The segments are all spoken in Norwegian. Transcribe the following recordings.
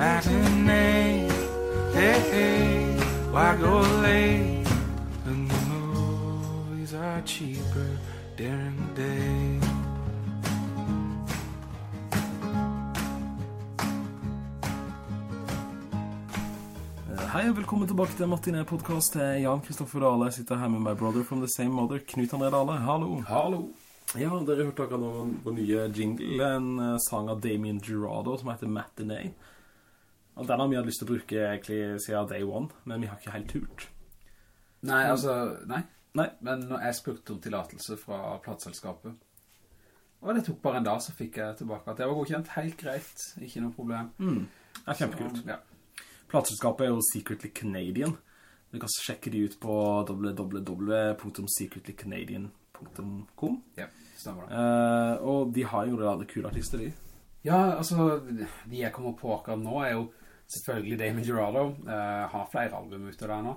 matinee. Hey, hey, why go late? And the movies are cheaper during the day. Hei og velkommen tilbake til Martinet podcast. Jeg er Jan Kristoffer Dale. Jeg sitter her med my brother from the same mother, Knut André Dale. Hallo. Hallo. Ja, dere hørte akkurat nå vår nye jingle, en eh, sang av Damien Girardo som heter Matinee. Og den har vi hatt lyst til å bruke egentlig siden day one, men vi har ikke helt turt. Nei, altså, nei. Nei. Men når jeg spurte om tillatelse fra plattselskapet, og det tok bare en dag, så fikk jeg tilbake at det var godkjent. Helt greit, ikke noe problem. Mm. Det er kjempekult. Ja. Plattselskapet er jo Secretly Canadian. Du kan sjekke de ut på www.secretlycanadian.com ja, stemmer det. Eh, Og de har jo alle kule artister, de. Ja, altså, de jeg kommer på akkurat nå er jo selvfølgelig Damon Gerardo. Uh, har flere album ute der nå.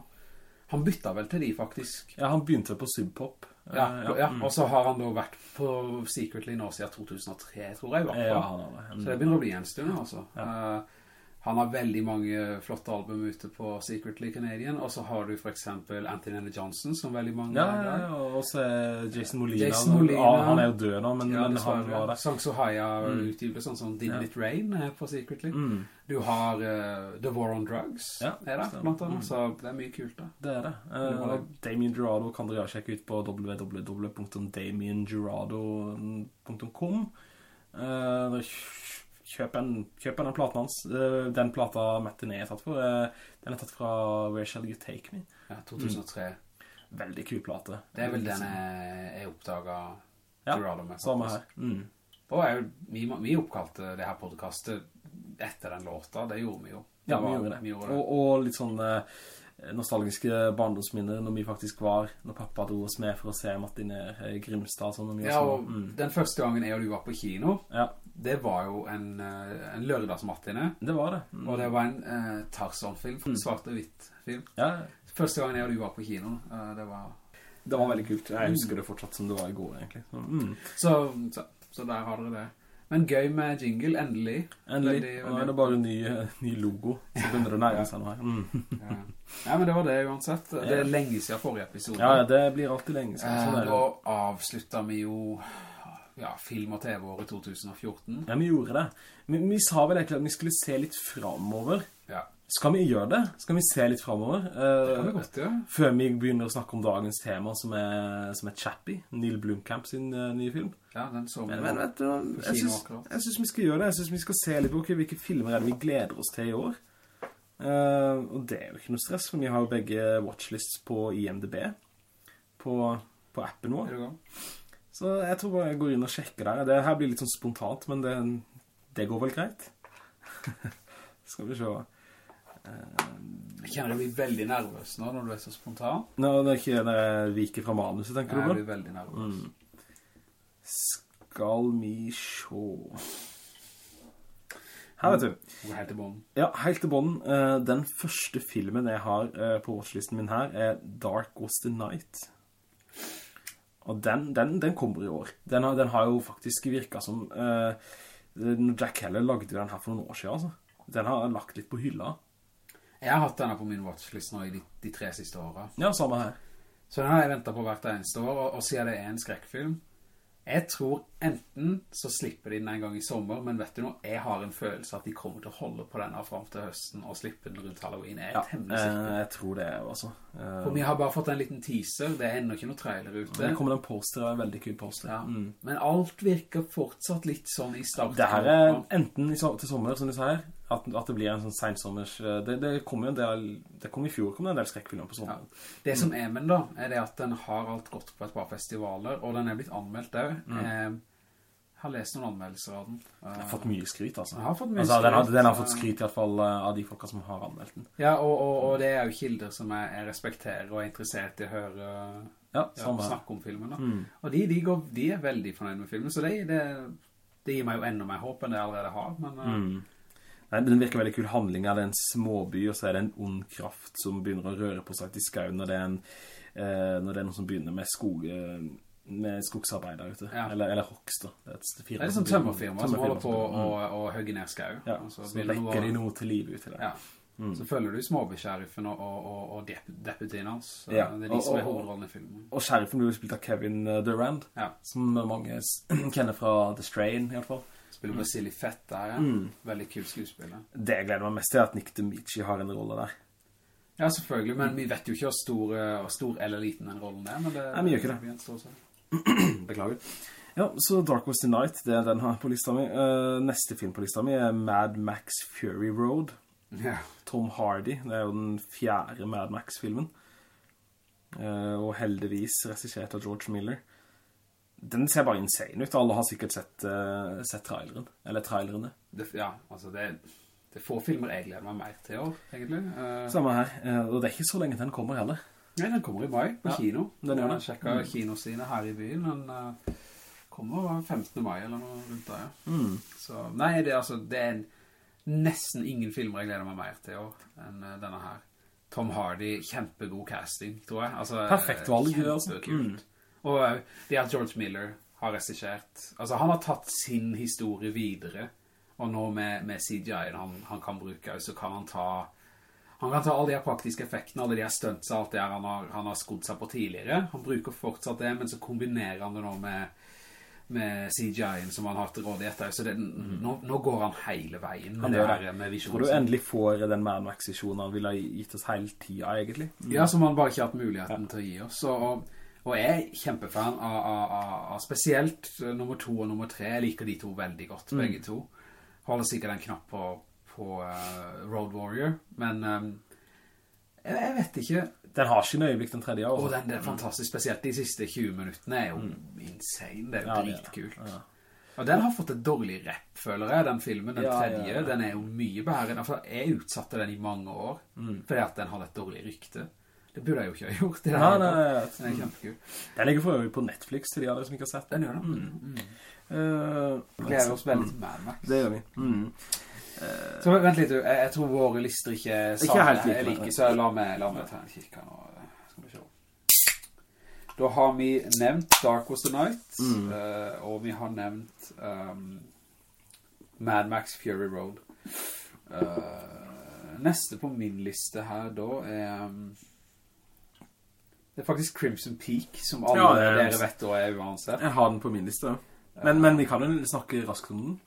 Han bytta vel til de, faktisk. Ja, han begynte på Sub Pop. ja, Ja, ja. mm. og så har han da vært på Secretly nå siden 2003, tror jeg. Ja, det. Så det begynner å bli en stund, altså. Ja. Eh, han har veldig mange flotte album ute på Secretly Canadian, og så har du for eksempel Anthony N. Johnson, som veldig mange Ja, er der. ja, og så er Jason Molina. Jason Molina. Ja, han er jo død nå, men, Ja, men han var der. Songs of Mm. utgivelser, sånn som Didn't Ja. It Rain er på Secretly. Mm, Du har uh, The War on Drugs, Ja, er det, blant annet, Mm. så det er mye kult da. det er det. Det Uh, det. Damien Gerardo kan dere sjekke ut på www.damiengerardo.com uh, dere Kjøp, en, kjøp en av platen hans. Eh, den plata Matinee er tatt for, eh, den er tatt fra Where Shall You Take Me? Ja, 2003. Veldig kul plate. Det er vel den jeg, oppdaget Ja, Gerardo med. Samme her. Mm. Og jeg, vi, vi oppkalte det her podcastet etter den låta, det gjorde vi jo. Ja, vi var- gjorde det. Vi gjorde det. Og, og litt sånn eh, nostalgiske barndomsminner når vi faktisk var, når pappa dro oss med for å se Martin Grimstad. Sånn, Ja, og mm. den første gangen jeg og du var på kino, ja, det var jo en, eh, en lørdagsmattine, det var det. Mm. og det var en uh, Tarzan-film, Mm. svart-og-hvitt-film. Ja, Første gangen jeg og du var på kino, eh, det var... det var veldig kult. Jeg husker det fortsatt som det var i går, egentlig. Så, mm. Så, så, så der har dere det. Men gøy med jingle, endelig. Endelig. Veldig, Og nå er det bare en ny, eh, ny logo. Så begynner det å nærme seg nå her. Mm. Ja. ja, men det var det uansett. Det er lenge siden forrige episode. Ja, det blir alltid lenge siden. Eh, Sånn er det. da vi jo ja, film- og TV-året 2014. Ja, vi gjorde det. Vi, vi sa vel egentlig at vi skulle se litt fremover. Ja, Skal vi gjøre det? Skal vi se litt fremover? Eh, det kan vi godt gjøre. Før vi begynner å snakke om dagens tema, som er, som er Chappie, Neil Blomkamp sin uh, nye film. Ja, den så vi Men, vet du, jeg synes, jeg synes vi skal gjøre det. Jeg synes vi skal se litt på okay, hvilke filmer er det vi gleder oss til i år. Uh, og det er jo ikke noe stress, for vi har jo begge watchlists på IMDb, på, på appen vår. Er du gang? Så jeg tror bare jeg går inn og sjekker der. Det her blir litt sånn spontant, men det, det går vel greit. skal vi se. Jeg kjenner du blir veldig nervøs nå når du er så spontan. Nå, det er ikke det viker fra manuset, tenker Jeg du på? blir veldig nervøs. Mm. Skal vi se Her, vet du. Helt til bånd. Ja, helt til bånden. Eh, den første filmen jeg har eh, på watchlisten min her er Dark Was The Night. Og den, den, den kommer i år. Den har, den har jo faktisk virket som... Uh, Jack Heller lagde den her for noen år siden, altså. Den har lagt litt på hylla. Jeg har hatt denne på min watchlist nå i de, de tre siste årene. Ja, samme her. Så den har jeg ventet på hvert eneste år, og, og siden det er en skrekkfilm, jeg tror enten så slipper de den en gang i sommer, men vet du noe, jeg har en følelse at de kommer til å holde på denne frem til høsten og slippe den rundt Halloween. Jeg er Ja, temmelig eh, sikker. jeg tror det også. Eh, For vi har bare fått en liten teaser, det er enda ikke noe trailer ute. det kommer en poster, en veldig kul poster. Ja. Mm. Men alt virker fortsatt litt sånn i starten. Det her er enten til sommer, som du sier, at, at det blir en sånn sensommers... eh, Det, det kom jo en del... Det kom i fjor, kom det en del skrekkfilmer på sommeren. Det som er med da, er det at den har alt gått på et par festivaler, og den er blitt anmeldt der. Mm. Jeg har lest noen anmeldelser av den. Jeg har fått mye skryt, altså. Den har fått mye altså, Den har, skryt, den har fått skryt i hvert fall eh, av de folka som har anmeldt den. Ja, og, og, og det er jo kilder som jeg, jeg respekterer og er interessert i å høre Ja, ja, snakke om filmen da. Mm. Og de, de, går, de er veldig fornøyd med filmen, så det, det, det gir meg jo enda mer håp enn det jeg allerede har. Men eh, Mm. Nei, den virker veldig kul handling. Er en småby, og så er det en ond kraft som begynner å røre på seg til skauen, når det er en... eh, når det er noen som begynner med skog... eh, med skogsarbeider ute. Ja. Eller, eller da. Det er, firma, Det er liksom tømmerfirma som holder på Mm. å, å høgge ned skau. Ja, så så vekker noe- de noe til liv ut i det. Ja. Så følger du småbysheriffen og, og, og, og dep deputyen hans. Ja. Det er de som er hovedrollen i filmen. Og sheriffen blir spilt av Kevin eh, Durand, som mange kjenner fra The Strain i hvert fall. Spiller Vasily Fett der, ja. Mm. Veldig kul skuespiller. Det jeg gleder meg mest til er at Nick Demici har en rolle der. Ja, selvfølgelig, men vi vet jo ikke hvor stor, eh, hvor stor eller liten den rollen er, men det... Nei, vi gjør ikke det. Beklager. Ja, så Dark Was the Night, det er den her på lista mi. Uh, neste film på lista mi er Mad Max Fury Road. Ja. Tom Hardy, det er jo den fjerde Mad Max-filmen. Uh, og heldigvis regissert av George Miller. Den ser bare insane ut. Alle har sikkert sett, uh, sett traileren. Eller trailerene. Det, ja, altså det, det er få filmer jeg gleder meg mer til i år, egentlig. Uh, Samme her. uh, og det er ikke så lenge til den kommer heller. Nei, den kommer i mai på Ja, kino. den gjør det. Jeg sjekket kinosine her i byen, den kommer 15. mai eller noe rundt der, ja. Mm. Så, nei, det, altså, det er nesten ingen filmer jeg gleder meg mer til i år enn denne her. Tom Hardy, kjempegod casting, tror jeg. Altså, Perfekt valg, det, altså. Kjempekult. Og eh, det at George Miller har regissert, altså han har tatt sin historie videre, og nå med, med CGI han, han kan bruke, så kan han ta han kan ta alle de her praktiske effektene, alle de her stunts og alt det han har, han har skodd seg på tidligere. Han bruker fortsatt det, men så kombinerer han det nå med, med CGI-en som han har til rådighet. der. Så det, nå, nå går han hele veien med det her med Hvor du endelig får den Mad Max-visjonen han ville ha gitt oss hele tiden, egentlig? Ja, som han bare ikke har hatt muligheten til å gi oss. Og, og jeg er kjempefan av, av, av, av spesielt nummer to og nummer tre. Jeg liker de to veldig godt, begge to. Holder sikkert en knapp på, på uh, Road Warrior, men um, jeg, jeg vet ikke. Den har en øyeblikk den tredje. Og Altså. den, er fantastisk, spesielt de siste 20 minuttene er jo insane. Det er jo Ja, dritkult. Ja. Og den har fått et dårlig rep, føler jeg, den filmen, den Ja, ja, tredje. ja. Den er jo mye bære For jeg utsatte den i mange år, Mm. fordi at den hadde et dårlig rykte. Det burde jeg jo ikke ha gjort. Det Nei, nei. Den er kjempekul. Den ligger for øvrig på Netflix til de andre som ikke har sett Den gjør det. Mm. Uh, gleder oss veldig til Mad Max. Det gjør vi. Mm. Så vent litt, jeg, jeg tror våre lister ikke er Ikke helt like, Jeg så la meg, la meg ta en kikk her nå. Skal vi se. Da har vi nevnt Dark Was The Night, Mm. uh, og vi har nevnt um, Mad Max Fury Road. Uh, neste på min liste her da er um, det er faktisk Crimson Peak, som alle Ja, er- dere vet da er uansett. Jeg har den på min liste. Men, men vi kan jo snakke raskt om den.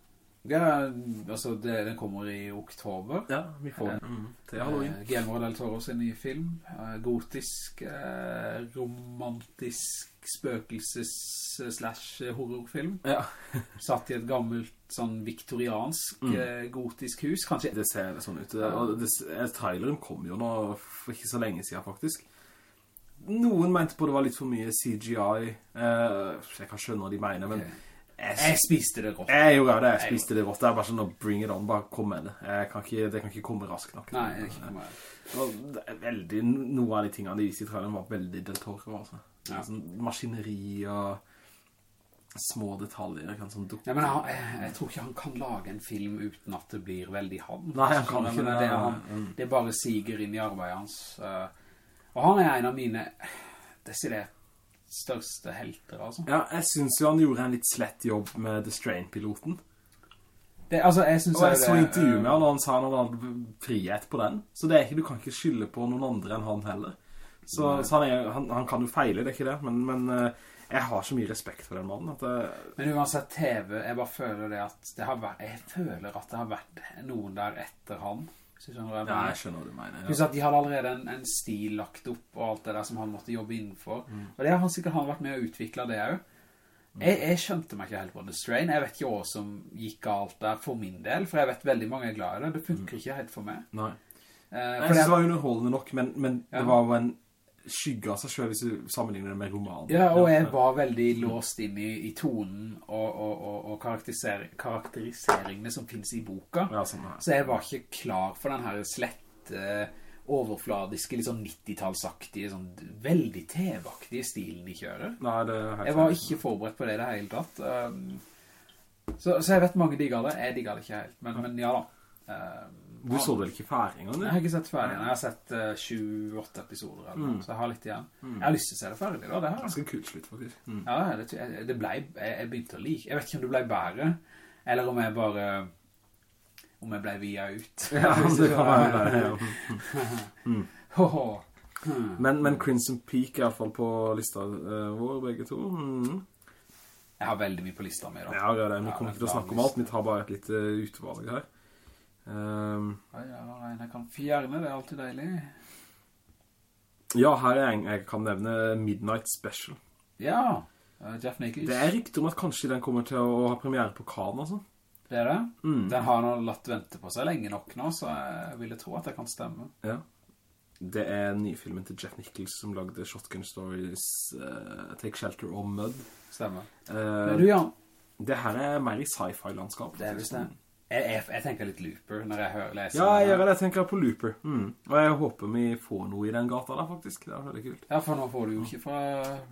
Ja, altså det, den kommer i oktober. Ja, vi får den. Mm. Til Halloween. Eh, Guillermo del Toro sin nye film. Eh, gotisk, eh, romantisk spøkelses-slash-horrorfilm. Ja, Satt i et gammelt, sånn viktoriansk, Mm. eh, gotisk hus. Kanskje det ser sånn ut. Og det, eh, traileren kom jo nå for ikke så lenge siden, faktisk. Noen mente på det var litt for mye CGI. Eh, jeg kan skjønne hva de mener, men jeg, Jeg spiste det rått. jeg gjorde det. Jeg spiste det rått. Det er bare sånn å bring it on. Bare kom med det. Kan ikke, det kan ikke komme raskt nok. Nei, jeg ikke er veldig, noe av de tingene de viste i traileren var veldig Del Toro, altså. Ja. Sånn maskineri og små detaljer, kan sånn dukke. Ja, men han, jeg, jeg tror ikke han kan lage en film uten at det blir veldig han. Nei, han kan ikke det. det. han, det bare siger inn i arbeidet hans. eh, og han er en av mine desidert største helter, altså. Ja, jeg synes jo han gjorde en litt slett jobb med The Strain-piloten. Det, altså, jeg synes Og jeg det- så intervju med han, og han sa han hadde frihet på den. Så det er ikke, du kan ikke skylde på noen andre enn han heller. Så, så han, er, han, han kan jo feile, det er ikke det, men, men eh, jeg har så mye respekt for den mannen jeg, Men uansett TV, jeg bare føler det at det har vært, jeg føler at det har vært noen der etter han. Skjønner jeg Ja, jeg skjønner hva du mener. Ja. at de hadde allerede en, en stil lagt opp og alt det der som han måtte jobbe innenfor. Mm. Og det har han sikkert han vært med å utvikle det også. Jeg, jeg skjønte meg ikke helt på The Strain. Jeg vet ikke hva som gikk galt der for min del, for jeg vet veldig mange er glad i det. Det funker ikke helt for meg. Nei. Eh, Jeg synes det var underholdende nok, men, men Ja. det var jo en skygge av seg selv hvis du sammenligner det med romanen. ja, og jeg var veldig låst inn i, i tonen og, og, og, og karakteriser, karakteriseringene som finnes i boka. Ja, sånn. Så jeg var ikke klar for den her slette, overfladiske, litt sånn 90-tallsaktige, sånn veldig TV-aktige stilen de kjører. Nei, det er helt Jeg var ikke forberedt på det i det hele tatt. Um, så, så jeg vet mange digger det. Jeg digger det ikke helt. Men, men ja da. Um, Du så vel ikke ferdig engang, Jeg har ikke sett ferdig. Jeg har sett uh, 7-8 episoder, eller, mm. så jeg har litt igjen. Jeg har lyst til å se det ferdig, da. Det er. Ganske kult slutt, faktisk. Mm. Ja, det, det ble, jeg, jeg begynte å like. Jeg vet ikke om det ble bedre, eller om jeg bare, om jeg ble via ut. Ja, det kan være det, ja. Hoho. Hmm. Men, men Crimson Peak er i hvert fall på lista eh, vår, begge to. Mm. Jeg har veldig mye på lista mi, da. Ja, det er det. Vi kommer ikke til å snakke om alt. Vi tar bare et lite utvalg her. Um, Ja, ja, jeg kan fjerne, det er alltid deilig. ja, her er en jeg kan nevne Midnight Special. Ja, uh, Jeff Nichols. Det er riktig om at kanskje den kommer til å ha premiere på Cannes, altså. Det er det. Mm. Den har nå latt vente på seg lenge nok nå, så jeg ville tro at det kan stemme. Ja. Det er nyfilmen til Jeff Nichols som lagde Shotgun Stories, uh, Take Shelter og Mud. Stemmer. Uh, Men du, Jan, det her er mer i sci-fi-landskap. det er visst det. Jeg, jeg, jeg tenker litt Looper når jeg hører leser. Ja, jeg gjør det. Jeg tenker på Looper. Mm. Og jeg håper vi får noe i den gata der, faktisk. Det er veldig kult. Ja, for nå får du jo ikke fra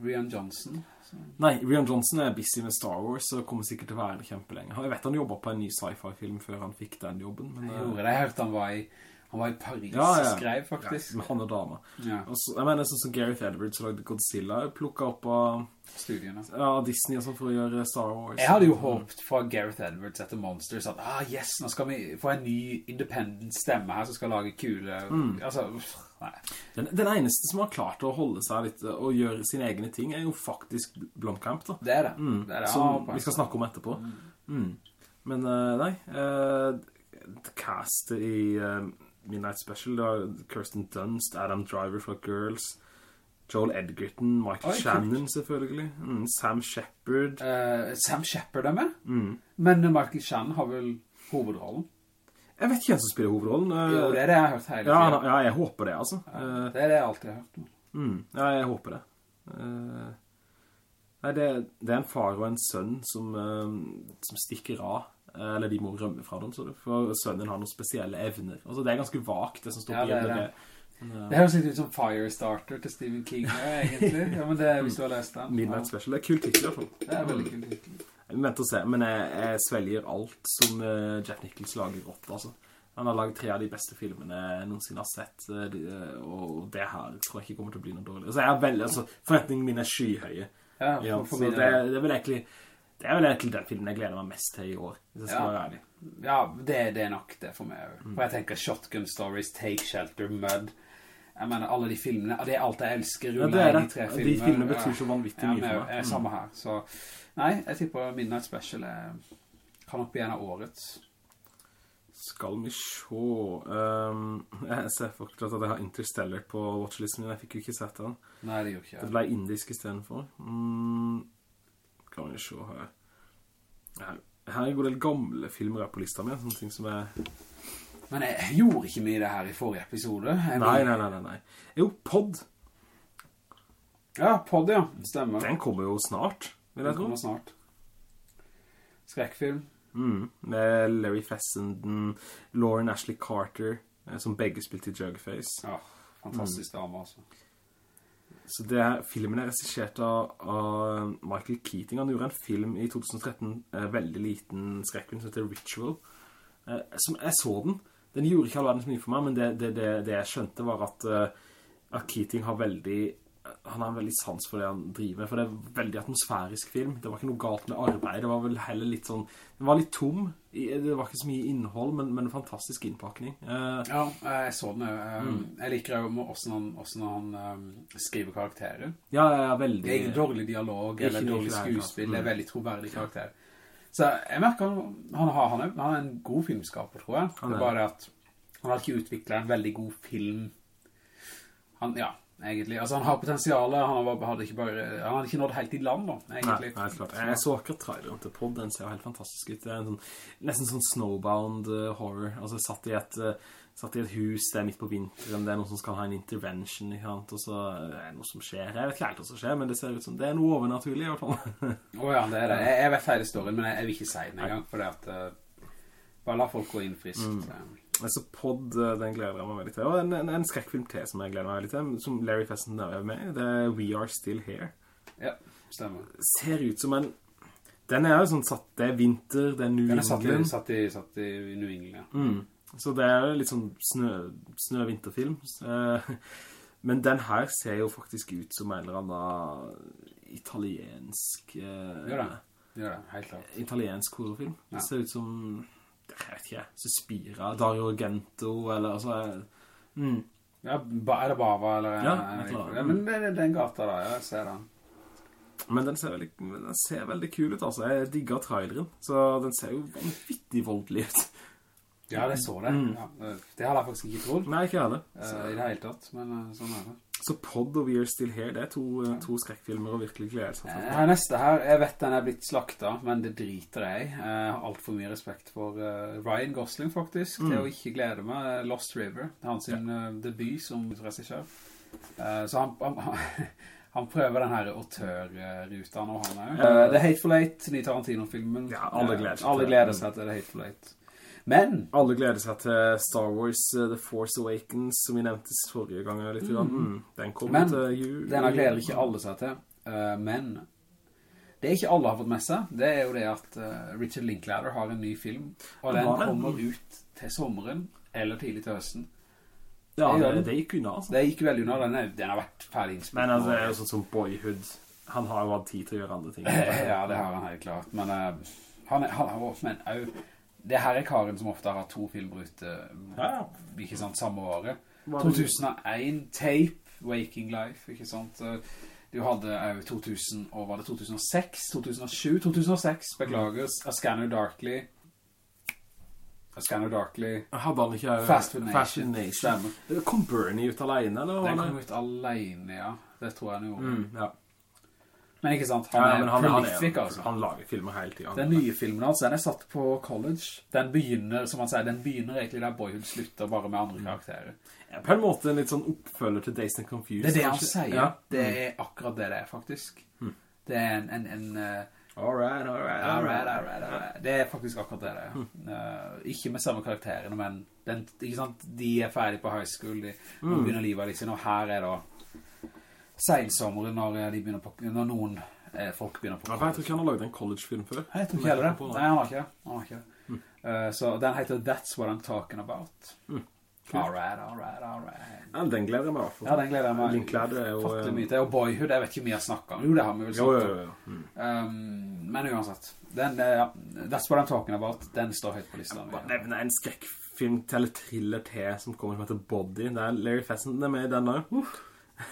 Rian Johnson. Så. Nei, Rian Johnson er busy med Star Wars, og kommer sikkert til å være det kjempelenge. Jeg vet han jobbet på en ny sci-fi-film før han fikk den jobben, men... Jeg eh, gjorde det. Jeg hørte han var i, han var i Paris Ja, ja. skrev, faktisk. med han og dama. Ja, Og så, jeg mener, sånn som Gareth Edwards lagde Godzilla, plukket opp av studiene. ja, Disney og sånn for å gjøre Star Wars. Jeg hadde jo håpet fra Gareth Edwards etter Monsters at, ah yes, nå skal vi få en ny independent stemme her som skal lage kule, Mm. altså, uff. Den, den eneste som har klart å holde seg litt og gjøre sine egne ting, er jo faktisk Blomkamp, da. Det er det. Mm, det, er det. som Ja, vi skal snakke om etterpå. Mm. Men eh, nei, uh, castet i eh, Midnight Special, Da, Kirsten Dunst, Adam Driver fra Girls, Joel Edgerton, Michael Oi, kult. Shannon selvfølgelig, mm, Sam Shepard. Uh, Sam Shepard er med, Mm. men Michael Shannon har vel hovedrollen. Jeg vet ikke hvem som spiller hovedrollen. eh, Jo, det er det jeg har hørt hele ja, tiden. han- ja, jeg håper det, altså. Ja, Det er det jeg alltid har hørt. Mm, ja, jeg håper det. Uh, nei, det, det er en far og en sønn som, uh, som stikker av. eh, Eller de må rømme fra dem. For sønnen har noen spesielle evner. Altså, det er ganske vagt, det som står Ja, på det er det. Men, eh, Det høres litt ut som Firestarter til Stephen King, ja, egentlig. Ja, men det er hvis du har lest den. Midnight Special. Det er kult tittel, i hvert fall. Det er veldig kult. tittel. Vi venter å se, men jeg, jeg svelger alt som eh, Jeff Nichols lager opp altså. Han har laget tre av de beste filmene jeg noensinne har sett, og det her tror jeg ikke kommer til å bli noe dårlig. Altså, jeg er veldig, altså, forventningene mine er skyhøye. Ja, Ja, for, for min det, det er vel egentlig det er vel egentlig den filmen jeg gleder meg mest til i år, hvis jeg skal Ja. være ærlig. Ja, det, det er nok det for meg. Mm. For jeg tenker Shotgun Stories, Take Shelter, Mud. Jeg mener, alle de filmene, det er alt jeg elsker. Ja, det er det. De, tre De filmene betyr så vanvittig ja, mye for meg. er samme her, så... Nei, jeg tipper Midnight Special er, kan nok bli en av årets. Skal vi se... Um, jeg ser fortsatt at jeg har Interstellar på watchlisten min, jeg fikk jo ikke sett den. Nei, det gjorde ikke jeg. Det ble indisk i stedet for. Mm, kan vi se her. Her, her er en god del gamle filmer her på lista mi, sånne ting som er... Men jeg, gjorde ikke mye det her i forrige episode. Nei, nei, nei, nei, nei. Jo, podd. Ja, podd, ja. Stemmer. den kommer jo snart, vil jeg Den tro. kommer snart. Skrekkfilm. Mm, med Larry Fessenden, Lauren Ashley Carter, eh, som begge spilte i Jugface. Ja, fantastisk dame, altså. Så det er, filmen er regissert av, av Michael Keating. Han gjorde en film i 2013, eh, veldig liten skrekkfilm som heter Ritual. Eh, som, jeg så den. Den gjorde ikke all verdens mye for meg, men det, det, det, det jeg skjønte var at, eh, at Keating har veldig han har en veldig sans for det han driver med, for det er en veldig atmosfærisk film. Det var ikke noe galt med arbeid, det var vel heller litt sånn, det var litt tom, det var ikke så mye innhold, men, men en fantastisk innpakning. Uh, Ja, jeg så den jo. Um, Mm. Jeg liker jo hvordan han, hvordan han um, skriver karakterer. ja, ja, veldig... Det er ikke dårlig dialog Ikke eller dårlig skuespill. Det er mm. veldig troverdig karakter. Så jeg merker han, han, har, han, er, han er en god filmskaper, tror jeg. Det er bare at han har ikke utviklet en veldig god film. Han, ja, egentlig. Altså, han har potensialet, han, hadde ikke bare, han hadde ikke nådd helt i land, da, egentlig. nei, klart. Jeg så akkurat traileren til Pod, den ser helt fantastisk ut. Det er en sånn, nesten sånn snowbound eh, horror. Altså, satt i, et, eh, satt i et hus, det er midt på vinteren, det er noen som skal ha en intervention? Og så er det noe som skjer. Jeg vet ikke helt hva som skjer, men det ser ut som det er noe overnaturlig, i hvert fall. Åja, det er det. Jeg, jeg vet ferdig storyen, men jeg, jeg vil ikke si den en gang, for det at... uh, bare la folk gå inn friskt. Mm. Altså, Pod, eh, den gleder jeg meg veldig til. Og en, en, en skrekkfilm til som jeg gleder meg veldig til, som Larry Fessenden er med det er We Are Still Here. Ja, stemmer. Ser ut som en... Den er jo sånn satt, det er vinter, det er New Den er satt i, England. satt i, satt i New England, ja. Mm. Så det er litt sånn snø, snø-vinterfilm. Eh, Men den her ser jo faktisk ut som en eller annen italiensk... eh, Gjør det. Gjør det, helt klart. italiensk horrorfilm. Det ser ut som, jeg vet ikke, Suspira, Dario Argento, eller altså... Mm. Ja, er det Bava, eller? Ja, det- et eller annet. ja men det er den gata da, jeg ser den. Men den ser, veldig, den ser veldig kul ut, altså. Jeg digger traileren, så den ser jo vanvittig voldelig ut. Ja, det så det. Mm. Ja, det hadde jeg faktisk ikke trodd Nei, ikke heller. eh, i det hele tatt, men eh, sånn er det. Så Pod og We Are Still Here, det er to, eh, to skrekkfilmer og virkelig gleder seg. Til. Her neste her, jeg vet den er blitt slakta, men det driter jeg. Jeg har alt for mye respekt for eh, Ryan Gosling, faktisk, til å ikke glede meg. Eh, Lost River, det er hans sin eh, debut som regissør. Så han, han, han prøver den her autørruta nå, han er. Uh, The Hateful Eight, ny Tarantino-filmen. Ja, alle gleder seg Alle gleder seg til The Hateful Eight. Men, Alle gleder seg til Star Wars eh, The Force Awakens, som vi nevnte forrige gang. Litt, Mm. mm. Den kommer Men, til jul. denne gleder ikke alle seg til. Uh, men, det er ikke alle har fått med seg. Det er jo det at uh, Richard Linklater har en ny film, og den kommer ut til sommeren, eller tidlig til høsten. Ja, det det, den. det gikk unna, altså. Det gikk veldig unna, den, er, den har vært ferdig innspilt. Men altså, det er jo sånn som Boyhood. Han har jo hatt tid til å gjøre andre ting. Ja, det har han helt klart. Men Uh, han, er- han har men det her er karen som ofte har to filmer ute, Ja, ja. ikke sant, samme året. 2001, Tape, Waking Life, ikke sant? Eh, Du hadde jo 2000, og var det 2006, 2007, 2006, beklager, A Scanner Darkly, A Scanner Darkly, Hadde han ikke eh, Fast Food Nation. Fascination? Stemmer. Kom Bernie ut alene, eller? Den kom ut alene, ja. Det tror jeg han gjorde. Mm, ja. Men ikke sant, han ja, er han, prolific, altså. han lager filmer hele tiden. Den nye filmen altså, den er satt på college. Den begynner, som han sier, den begynner egentlig der Boyhood slutter bare med andre karakterer. Ja, på en måte en litt sånn oppfølger til Dazed and Confused. Det er det han kanskje. sier. Ja. Det er akkurat det det er, faktisk. Det er en... en, en Alright, All right, all right, all right, all right, all right. Det er faktisk akkurat det det er. uh, ikke med samme karakterene, men den, de er ferdige på high school, de mm. begynner livet liksom, og her er da seilsommeren når, de begynner på, når noen eh, folk begynner på Ja, jeg tror ikke han har laget en college-film før. Nei, jeg tror ikke heller det. Nei, han har ikke det. Han har ikke det. Eh, så den heter That's What I'm Talking About. All right, all right, all right. Ja, den gleder jeg meg i. Ja, den gleder jeg meg. Linklater er jo... Eh, mye til. Og Boyhood, jeg vet ikke hvor mye jeg snakker om. Jo, det har vi vel Jo, jo, snakket om. jo. jo. Mm. Um, men uansett. Den, uh, That's What I'm Talking About, den står høyt på lista. Bare nevner en skrekkfilm til eller thriller til som kommer som heter Body. Det er Larry Fessenden er med i den også.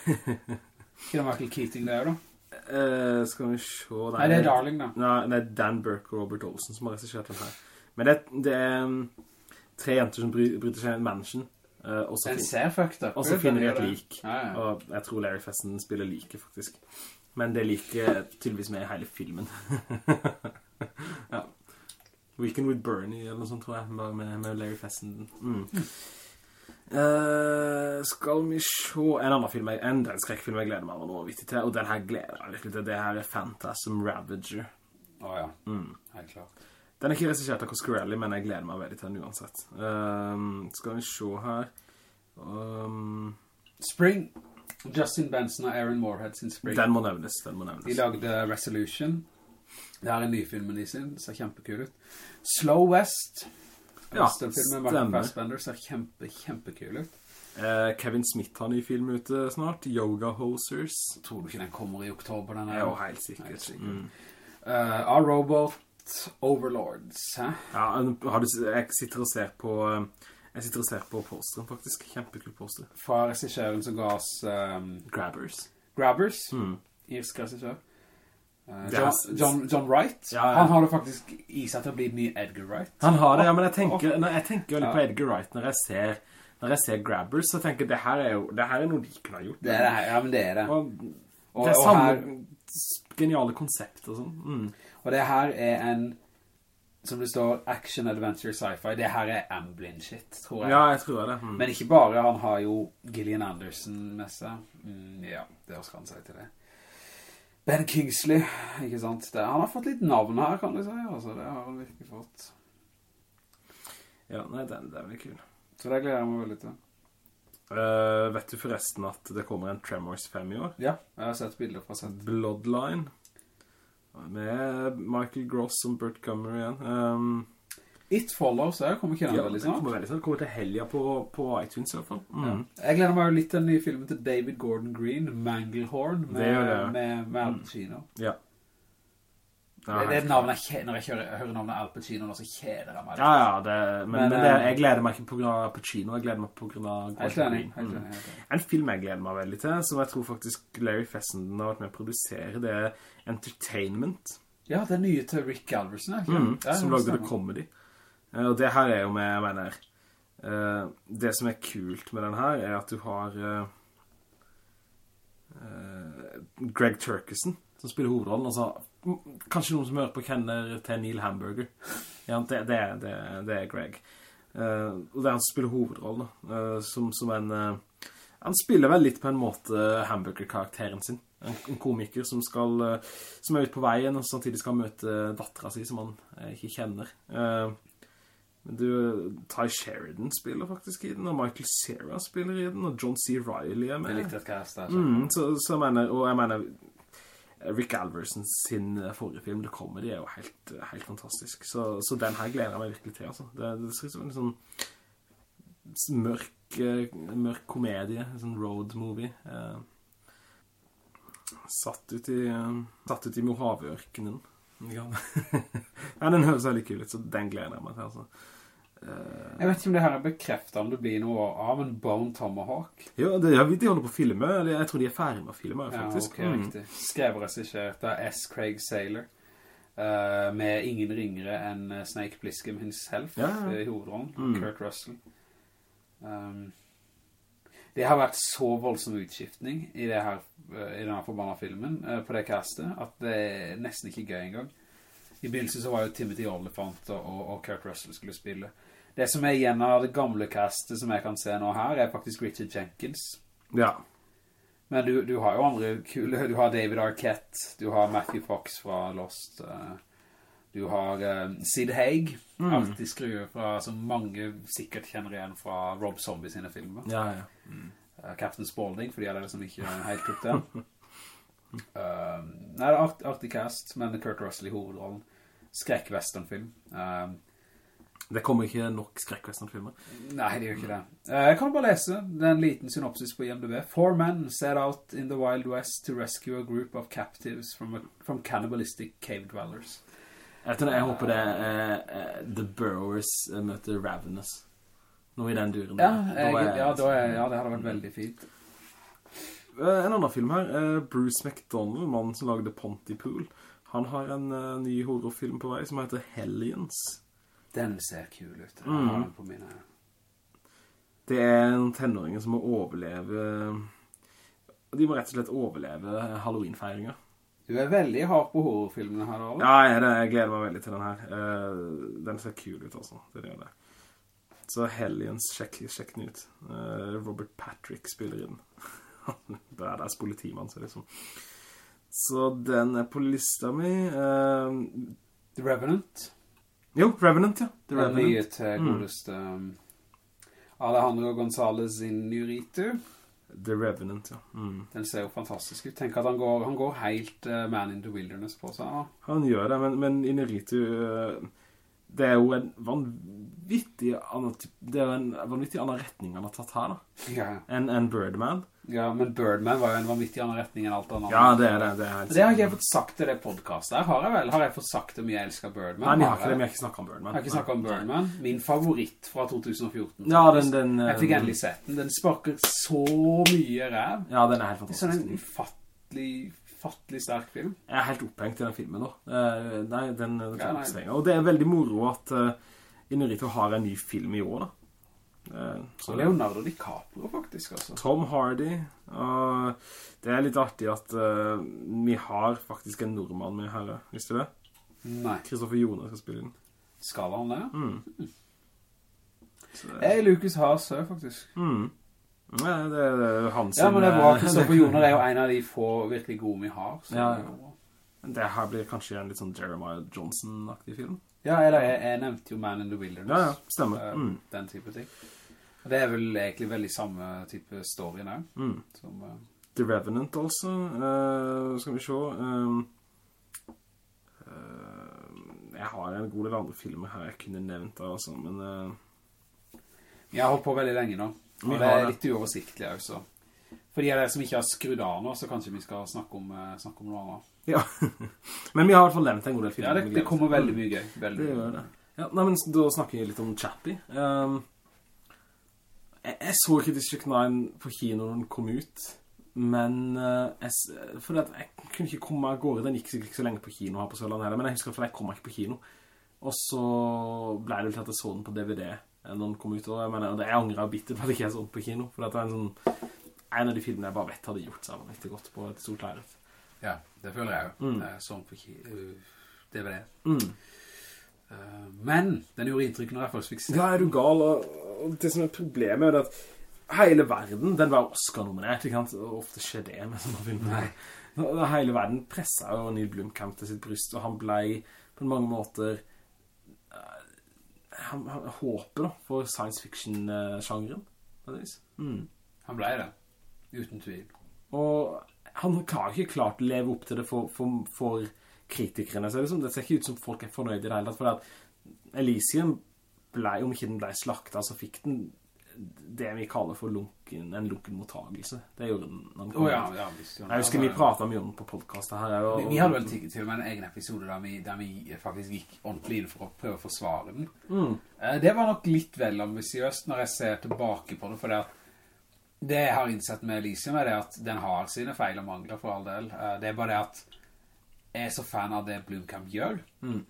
Ikke det Michael Keating det er da? Uh, skal vi se... Nei, det er Darling da. Nei, det er Dan Burke og Robert Olsen som har regissert den her. Men det, det er um, tre jenter som bry, bryter seg i en mansion. Uh, og så finner de et lik. Ja, ja. Og jeg tror Larry Fessenden spiller like, faktisk. Men det liket er tydeligvis med i hele filmen. ja. Weekend with Bernie, eller noe sånt, tror jeg, bare med, med Larry Fessenden. Mm. Eh, skal vi se en annen film, jeg- en den skrekkfilm jeg gleder meg over noe vittig til, og den her gleder jeg virkelig til. Det her er Phantasm Ravager. Åja, oh, Mm. helt klart. Den er ikke regissert av Coscarelli, men jeg gleder meg veldig til den uansett. Um, skal vi se her. Um, Spring. Justin Benson og Aaron Moorhead sin Spring. den må nevnes, den må De lagde Resolution. Det her er nyfilmen de sin, ser kjempekul ut. Slow West. Ja, Western-filmen med Mark. Fassbender ser kjempe, kjempekul ut. Eh, Kevin Smith har ny film ute snart, Yoga Hosers. Tror du ikke den kommer i oktober, den er jo helt sikkert. Helt sikkert. Mm. Uh, Our Robot Overlords, hæ? Ja, har du, jeg sitter og ser på eh, Jeg sitter og ser på posteren faktisk, kjempekul poster. Fra regissøren som ga oss um, Grabbers. Grabbers, Mm. irsk regissør. Er- John, John, John Wright. Ja, ja. Han har det faktisk i seg til å bli nye Edgar Wright. Han har det, ja, men jeg tenker, når jeg tenker veldig Ja. på Edgar Wright når jeg ser, når jeg ser Grabbers, så tenker jeg, det her er jo, det her er noe de kunne ha gjort. Det er ja, men det er det. Og Og, det er samme her, geniale konsept og sånn. Mm. og det her er en, som det står, action, adventure, sci-fi. Det her er Amblin-shit, tror jeg. Ja, jeg tror det. Mm. Men ikke bare, han har jo Gillian Anderson med seg. Mm, ja, det skal han si til det. Ben Kingsley, ikke sant? Det, han har fått litt navn her, kan du si. Altså, det har han virkelig fått. Ja, nei, den, den blir kul. Så det gleder jeg meg veldig til. Uh, vet du forresten at det kommer en Tremors 5 i år? Ja, jeg har sett bilder fra sett. Bloodline. Med Michael Gross som Burt Gummer igjen. Um, It Follows, så kommer ikke den Ja, veldig det snart. kommer veldig snart. Kommer til helga på, på iTunes i hvert fall. Mm. Jeg gleder meg jo litt til den nye filmen til David Gordon Green, Manglehorn, med, Det det. med, med Al Pacino. Mm. Ja, det, det er helt- et navn jeg, når jeg hører, hører navnet Al Pacino, nå så kjeder jeg meg. Ja, ja, det, men, Men, men, det, eh, jeg gleder meg ikke på grunn av Pacino, jeg gleder meg på grunn av Gordon Green. helt Mm. enig, enig. En film jeg gleder meg veldig til, som jeg tror faktisk Larry Fessenden har vært med å produsere, det er Entertainment, Ja, det er nye til Rick Galverson, er ikke? mm, som lagde The. Comedy. Eh, Og det her er jo med, jeg mener, eh, det som er kult med den her, er at du har eh, Greg Turkison, som spiller hovedrollen, altså, kanskje noen som hører på kjenner til Neil Hamburger. Ja, det, det, det, det er Greg. Uh, og det er han som spiller hovedrollen, da, Uh, som, som en... Uh, han spiller vel litt på en måte hamburger-karakteren sin. En, komiker som skal, som er ute på veien, og samtidig skal møte datteren sin, som han ikke kjenner. Men du, Ty Sheridan spiller faktisk i den, og Michael Cera spiller i den, og John C. Reilly er Det med. er litt et cast altså. Mm, så, så jeg mener, og jeg mener, Rick Alverson sin eh, forrige film, The Comedy, er jo helt, helt fantastisk. Så, så den her gleder jeg meg virkelig til, altså. Det, det ser ut som en sånn mørk, eh, mørk komedie, en sånn road movie. Eh, satt ut i, eh, satt ut i Mojave-ørkenen. Ja. Nei, den høres veldig kul ut, så den gleder jeg meg til, altså. Eh, Jeg vet ikke om det her er bekreftet om det blir noe av en Bone Tomahawk. ja, det, ja, de holder på å filme, eller jeg tror de er ferdig med å filme, Ja, ok, mm. riktig. Skrevet og regissert av S. Craig Saylor. uh, med ingen ringere enn eh, Snake Plissken himself Ja, ja. i hovedrollen. Mm. Kurt Russell. Um, det har vært så voldsom utskiftning i, det her, eh, i denne forbanna filmen uh, på det castet, at det er nesten ikke gøy engang. I begynnelsen så var jo Timothy Olyphant og, og, og Kurt Russell skulle spille. Det som er igjen av det gamle castet som jeg kan se nå her, er faktisk Richard Jenkins. Ja, Men du, du har jo andre kule, du har David Arquette, du har Matthew Fox fra Lost, eh, du har uh, Sid Haig, Mm. alltid skrue fra, som mange sikkert kjenner igjen fra Rob Zombie sine filmer. ja, ja. Eh, Captain Spaulding, for de er det som ikke er helt tok det. Um, nei, det er art, artig cast, men Kurt Russell i hovedrollen. Skrekk-westernfilm. Um, Det kommer ikke nok skrekkvesternfilmer. Nei, det gjør ikke det. Eh, Jeg kan bare lese den liten synopsis på IMDb. Four men set out in the Wild West to rescue a group of captives from, a, from cannibalistic cave dwellers. Jeg, tror, jeg håper det er uh, The Burrowers eh, møter Ravenous. Noe i den duren. Ja, jeg, Da er- ja, da er, ja, det hadde vært veldig fint. Eh, En annen film her, eh, Bruce McDonald, mannen som lagde Pontypool. Han har en eh, ny horrorfilm på vei som heter Hellions. Den ser kul ut. Jeg Mm. har den på mine... Det er en tenåring som må overleve... De må rett og slett overleve Halloween-feiringer. Du er veldig hard på horrorfilmene her, Arne. Ja, jeg, jeg gleder meg veldig til den her. Eh, Den ser kul ut også, det gjør det. Så Hellions, sjekk, sjekk den ut. Eh, Robert Patrick spiller i den. det er deres politimann, så liksom. Så den er på lista mi. Eh, The Revenant. Jo, Revenant, ja. The Revenant. nye til godeste Mm. Alejandro González Inurritu. The Revenant, ja. Mm. Den ser jo fantastisk ut. Tenk at han går, han går helt uh, Man in the Wilderness på seg. Ja. Han gjør det, men, men Inuritu eh, Det er jo en vanvittig Det er en vanvittig annen retning han har tatt her, da. Ja. Enn en Birdman. ja, men Birdman var jo en vanvittig annen retning enn alt annet. Ja, det er det. Det, er Det har ikke jeg fått sagt til det podcastet her, har jeg vel? Har jeg fått sagt det mye jeg elsker Birdman? Nei, jeg har ikke jeg? men jeg har ikke snakket om Birdman. Jeg har ikke snakket om Birdman. Min favoritt fra 2014. Ja, den, den Jeg fikk eh, endelig sett den. Den sparker så mye ræv. Ja, den er helt Det er sånn en ufattelig, ufattelig sterk film. Jeg er helt opphengt i den filmen nå. Eh, nei, den, den Ja, nei. Og det er veldig moro at uh, Inurito har en ny film i år, da. Eh, så Leonardo DiCaprio, faktisk, altså. Tom Hardy. Og det er litt artig at uh, vi har faktisk en nordmann med her, visste du det? Nei. Kristoffer Jonas skal spille den. Skal han det? Mm. Så det, Jeg er Lucas Haas faktisk. mm. Nei, det er hans Ja, men det er bra. eh, Kristoffer Joner er jo en av de få virkelig gode vi har. Så Ja, det er ja. her blir kanskje en litt sånn Jeremiah Johnson-aktig film. ja eller jeg, jeg nevnte jo Man in the Wilderness. Ja, ja, stemmer. Eh, Mm. Den type ting. Det er vel egentlig veldig samme type story nå. Mm. Som, uh... The Revenant altså. Uh, skal vi se. Um, uh, jeg har en god del andre filmer her jeg kunne nevnt der, altså, men... Jeg har holdt på veldig lenge nå, og det er litt uoversiktlig også. For de av dere som ikke har skrudd av nå, så kanskje vi skal snakke om, uh, snakke om noe annet. Ja, men vi har i hvert fall nevnt en god del filmer. Ja, det, det kommer veldig mye gøy. Veldig det gjør det. Ja, nei, men da snakker vi litt om Chappie. Um, jeg, jeg, så ikke District 9 på kino når den kom ut, men uh, jeg, for jeg kunne ikke komme av gårde, den gikk sikkert ikke så lenge på kino her på Sørland heller, men jeg husker at jeg kom ikke på kino. Og så ble det vel til at jeg så den på DVD når den kom ut, og jeg, mener, jeg angret bitte på at jeg ikke så den på kino, for dette er en sånn en av de filmene jeg bare vet hadde gjort seg veldig godt på et stort lærret. Ja, det føler jeg jo. Mm. Sånn på DVD. Mm. Uh, men den gjorde inntrykk når jeg først fikk se. Ja, er du gal? Og, det som er problemet er at hele verden, den var Oscar-nominert, ikke sant? Og ofte skjer det med sånne filmer. Nei. Hele verden presset jo Neil Blomkamp til sitt bryst, og han ble på mange måter han, han håper da, for science fiction-sjangeren. Mm. Han ble det. Uten tvil. Og han har ikke klart å leve opp til det for, for, for kritikerne. Så det, liksom, det, ser ikke ut som folk er fornøyde i det hele tatt. For Elysium ble, om ikke den ble slaktet, så fikk den det vi kaller for lunken, en lunken mottagelse. Det gjorde den. oh, ja, ja, jeg husker vi pratet mye om på podcastet her. Og, vi, vi, hadde vel til, til og med en egen episode der vi, der vi, faktisk gikk ordentlig inn for å prøve å forsvare den. Mm. Eh, det var nok litt vel ambisiøst når jeg ser tilbake på det, for det det jeg har innsett med Elysium er det at den har sine feil og mangler for all del. Eh, det er bare det at jeg er så fan av det Blomkamp gjør, mm.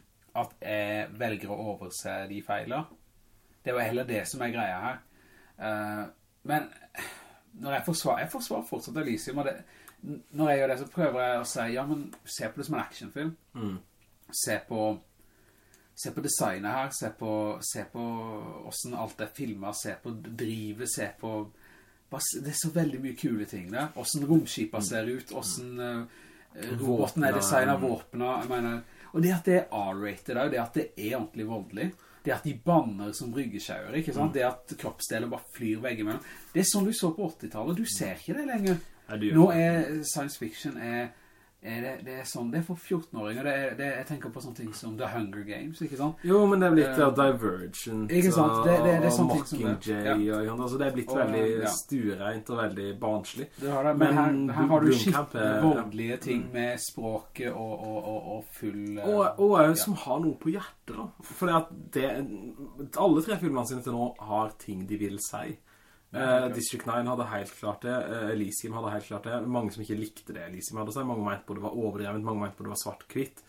at jeg velger å overse de feilene. Det var heller det som er greia her. Uh, men når jeg forsvarer, jeg forsvarer fortsatt Elysium, og det, når jeg gjør det så prøver jeg å si, ja, men se på det som en actionfilm. Mm. Se på se på designet her, se på, se på hvordan alt er filmet, se på drivet, se på det er så veldig mye kule ting der. Hvordan romskipet ser ut, hvordan uh, roboten er designet, våpene, jeg mener, og det at det er R-rated det at det er ordentlig voldelig, det at de banner som ryggeskjauer, ikke sant? Mm. Det at kroppsdeler bare flyr veggimellom. Det er sånn du så på 80-tallet, du ser ikke det lenger. Nå er science fiction er det, det, er sånn, det er for 14-åringer Jeg tenker på sånne ting som The Hunger Games, ikke sant? Jo, men det er blitt uh, Divergent Ikke sant? Det, det, det er sånne ting som det ja. og, altså, det er blitt og, veldig ja. stureint og veldig barnslig det har det, men, men her, her har du skikkelig voldelige ting mm. med språket og, og, og full uh, Og, og ja. som har noe på hjertet da For det at alle tre filmene sine til nå har ting de vil si Uh, District 9 hadde helt klart det, uh, Elysium hadde helt klart det, mange som ikke likte det Elysium hadde seg, mange mente på det var overdrevet, mange mente på det var svart-kvitt.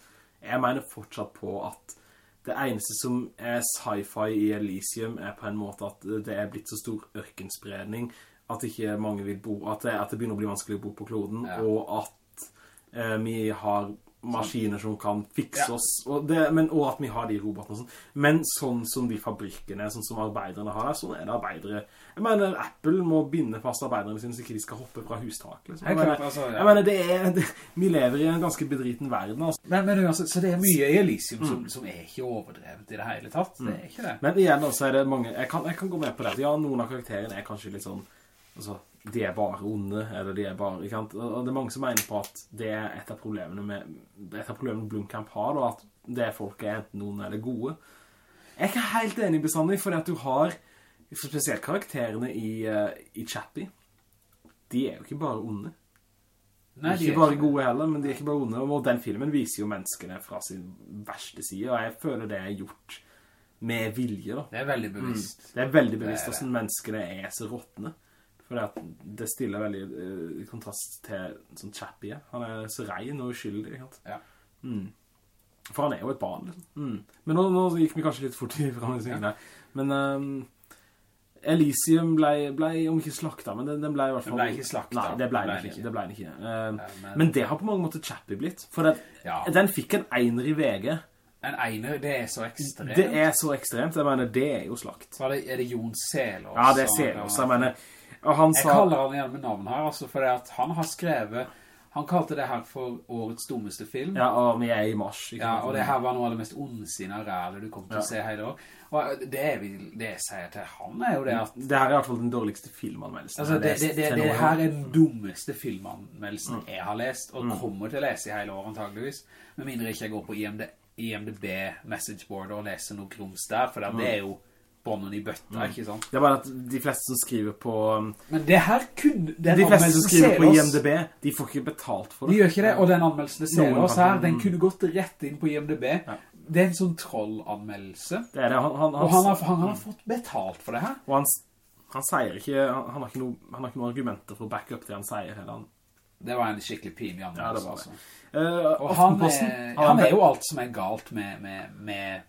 Jeg mener fortsatt på at det eneste som er sci-fi i Elysium er på en måte at det er blitt så stor ørkenspredning at ikke mange vil bo, at det, at det begynner å bli vanskelig å bo på kloden, ja. og at uh, vi har maskiner som kan fikse ja. oss, og, det, men, og, at vi har de robotene og sånn. Men sånn som de fabrikkene, sånn som arbeiderne har, sånn er det arbeidere. Jeg mener, Apple må binde fast arbeiderne sine så ikke de skal hoppe fra hustak. Liksom. Jeg, mener, altså, ja. jeg mener, det er, det, vi lever i en ganske bedriten verden. Altså. Men, men altså, så det er mye i Elysium mm. som, som, er ikke overdrevet i det hele tatt. Det er ikke det. Men igjen, altså, er det mange, jeg kan, jeg kan gå med på det. Ja, noen av karakterene er kanskje litt sånn, altså, de er bare onde, eller de er bare, ikke sant? Og det er mange som mener på at det er et av problemene med, et av problemene Blomkamp har, da, at det folk er enten noen eller gode. Jeg er ikke helt enig bestandig, fordi at du har, spesielt karakterene i, uh, i Chappie, de er jo ikke bare onde. Nei, de er ikke bare gode heller, men de er ikke bare onde, og den filmen viser jo menneskene fra sin verste side, og jeg føler det er gjort med vilje da. Det er veldig bevisst. Mm. Det er veldig bevisst hvordan menneskene er så råttende. For det stiller veldig uh, kontrast til sånn Chappie. Han er så rein og uskyldig, Ja. Mm. For han er jo et barn, liksom. Mm. Men nå, nå, gikk vi kanskje litt fort i hverandre. Ja. Men um, Elysium ble, ble, om ikke slakta, men den, den, ble i hvert fall... Den ble ikke slakta. Nei, det ble, den ikke. Det ble den ikke. Uh, men... men... det har på mange måter Chappie blitt. For det, ja. den fikk en einer i VG. En einer, det er så ekstremt. Det er så ekstremt. Jeg mener, det er jo slakt. Det, er det Jon Selås? Ja, det er Selås. Jeg mener jeg sa... kaller han igjen med navn her, altså, for han har skrevet... Han kalte det her for årets dummeste film. Ja, og vi er i mars. Ja, og det her var noe av det mest ondsinne ræle du kom til ja. å se hele da. Og det, vi, det jeg sier til han er jo det at... Det her er i hvert fall den dårligste filmanmeldelsen. Altså, det, det, det, det her er den dummeste filmanmeldelsen mm. jeg har lest, og mm. kommer til å lese i hele år antageligvis. Med mindre ikke jeg går på IMD, IMDb messageboard og leser noe grums der, for det er jo bånden i bøtta, ikke sant? Det er bare at de fleste som skriver på... Men det her kunne... De fleste som skriver på IMDb, de får ikke betalt for det. De gjør ikke det, og den anmeldelsen det ser Noen oss her, den kunne gått rett inn på IMDb. Det er en sånn trollanmeldelse. Det er det. Han, han, Og han har, han Mm. har fått betalt for det her. og han, han sier ikke... Han, han, har ikke noe, har ikke noen argumenter for å backe opp det han sier heller. Det var en skikkelig pinlig anmeldelse. Ja, det var det. altså. Eh, Og han er, han er jo alt som er galt med, med, med,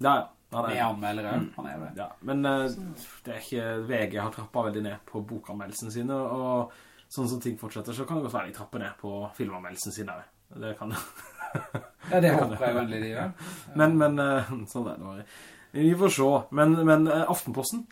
Ja, ja. Han med er, anmeldere. Han er jo det. ja. Men uh, det er ikke... VG har trappet veldig ned på bokanmeldelsene sine, og sånn som ting fortsetter, så kan det godt være de trapper ned på filmanmeldelsene sine. Det kan Ja, det håper jeg veldig de gjør. Men, men uh, sånn er det bare. Vi får se. Men, men uh, Aftenposten,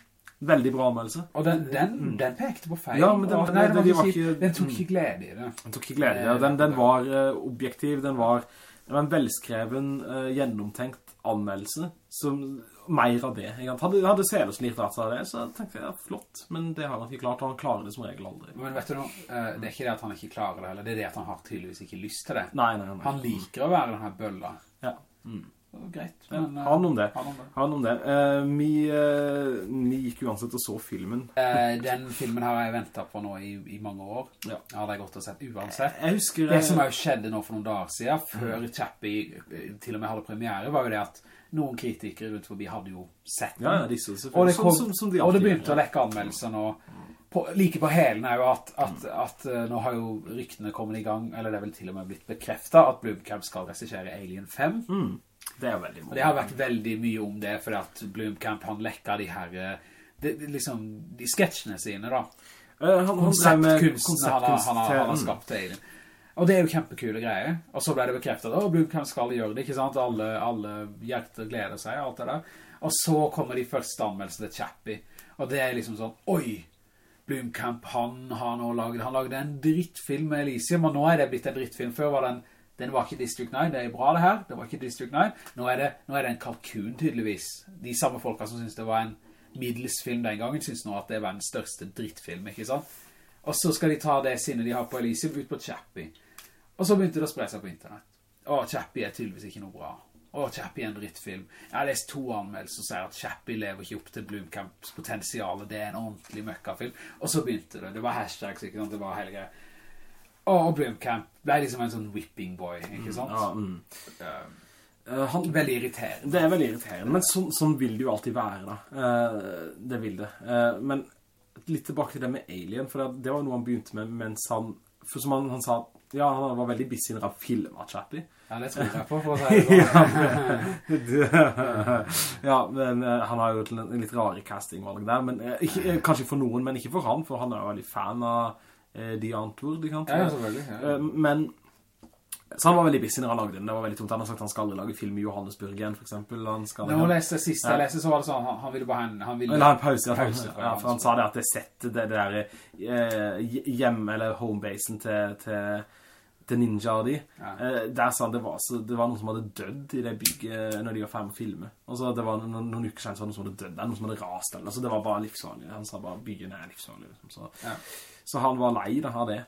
veldig bra anmeldelse. Og den, den, den pekte på feil. Mm. Ja, men den- Og- nei, den, de ikke var ikke- Den tok ikke glede i det. Den tok ikke glede i det. Den, den var uh, objektiv, den var, det var en velskreven, uh, gjennomtenkt anmeldelse, som mer av det. Hadde, hadde Selesen litt rett av det, så tenkte jeg, ja, flott. Men det har han ikke klart, og han klarer det som regel aldri. Men vet du noe, eh, det er ikke det at han ikke klarer det heller, det er det at han har tydeligvis ikke lyst til det. Nei, nei, nei. Han liker å være denne bølla. Ja. Mm. Greit. Men, Ja, han om det. Han om det. Han om det. Uh, vi, uh, vi gikk uansett og så filmen. Uh, den filmen har jeg ventet på nå i, i mange år. Ja. Hadde jeg gått og sett uansett. Jeg husker... Det som har skjedd skjedde nå for noen dager siden, før Chappie eh, til og med hadde premiere, var jo det at noen kritikere rundt forbi hadde jo sett den. Ja, ja, disse Og selvfølgelig. det, kom, som, som, som de og det begynte å lekke anmeldelsen, og På, like på helen er jo at, at, at eh, nå har jo ryktene kommet i gang, eller det er vel til og med blitt bekreftet, at Blomkamp skal resikere Alien 5. Mm. Det er veldig mye. Og det har vært veldig mye om det, fordi at Blomkamp han lekka de her, de, det, det, liksom, de sketsjene sine da. Uh, han, han Konseptkunsten han, han, han har skapt til Alien. Og det er jo kjempekule greier. Og så ble det bekreftet, og Blue skal gjøre det, ikke sant? Alle, alle hjerter gleder seg, alt det der. Og så kommer de første anmeldelsene til Chappie. Og det er liksom sånn, oi, Blomkamp, han har nå laget, han lagde en drittfilm med Elysium, og nå er det blitt en drittfilm. Før var den, den var ikke District 9, det er bra det her, det var ikke District 9. Nå er det, nå er det en kalkun tydeligvis. De samme folka som synes det var en middelsfilm den gangen, synes nå at det var den største drittfilm, ikke sant? Og så skal de ta det sinnet de har på Elysium ut på Chappie. Og så begynte det å spre seg på internett. Å, Chappie er tydeligvis ikke noe bra. Å, Chappie er en drittfilm. Jeg har lest to anmeldelser som sier at Chappie lever ikke opp til Blomkamps potensial. Det er en ordentlig møkkafilm. Og så begynte det. Det var hashtags, ikke sant? Det var hele greia. Åh, og Blomkamp ble liksom en sånn whipping boy, ikke sant? Ja, mm. Eh, han, veldig irriterende. det er veldig irriterende, men sånn, sånn vil det jo alltid være da. Eh, det vil det. Men litt tilbake til det med Alien, for det var noe han begynte med mens han, for som han, han sa, ja, han var veldig busy når han filmet Chappie. Ja, det tror jeg på, for å si det sånn. ja, men eh, han har jo et litt rare castingvalg der, men eh, ikke, eh, kanskje for noen, men ikke for han, for han er jo veldig fan av uh, De Antwoord, ikke sant? Ja, selvfølgelig. Ja. Eh, men så han var veldig busy når han lagde den. Det var veldig tomt. Han har sagt han skal aldri lage film i Johannesburg igjen, for eksempel. Han skal Nå leste jeg sist Ja. jeg leste, så var det sånn, han, han ville bare ha en, han ville... Eller ha en pause, ja, Pause ja, for han sa det at det setter det, det der eh, hjemme, eller homebasen til, til, til Ninja de, Ja. eh, der sa han det var, så, det var noen som hadde dødd i det bygget når de var ferdig med å filme. Og så det var noen, noen uker siden så var det noen som hadde dødd der, noen som hadde rast eller. Altså det var bare livsfarlig. Han sa bare byggen er livsfarlig. Liksom. Så, Ja. så han var lei da, av det.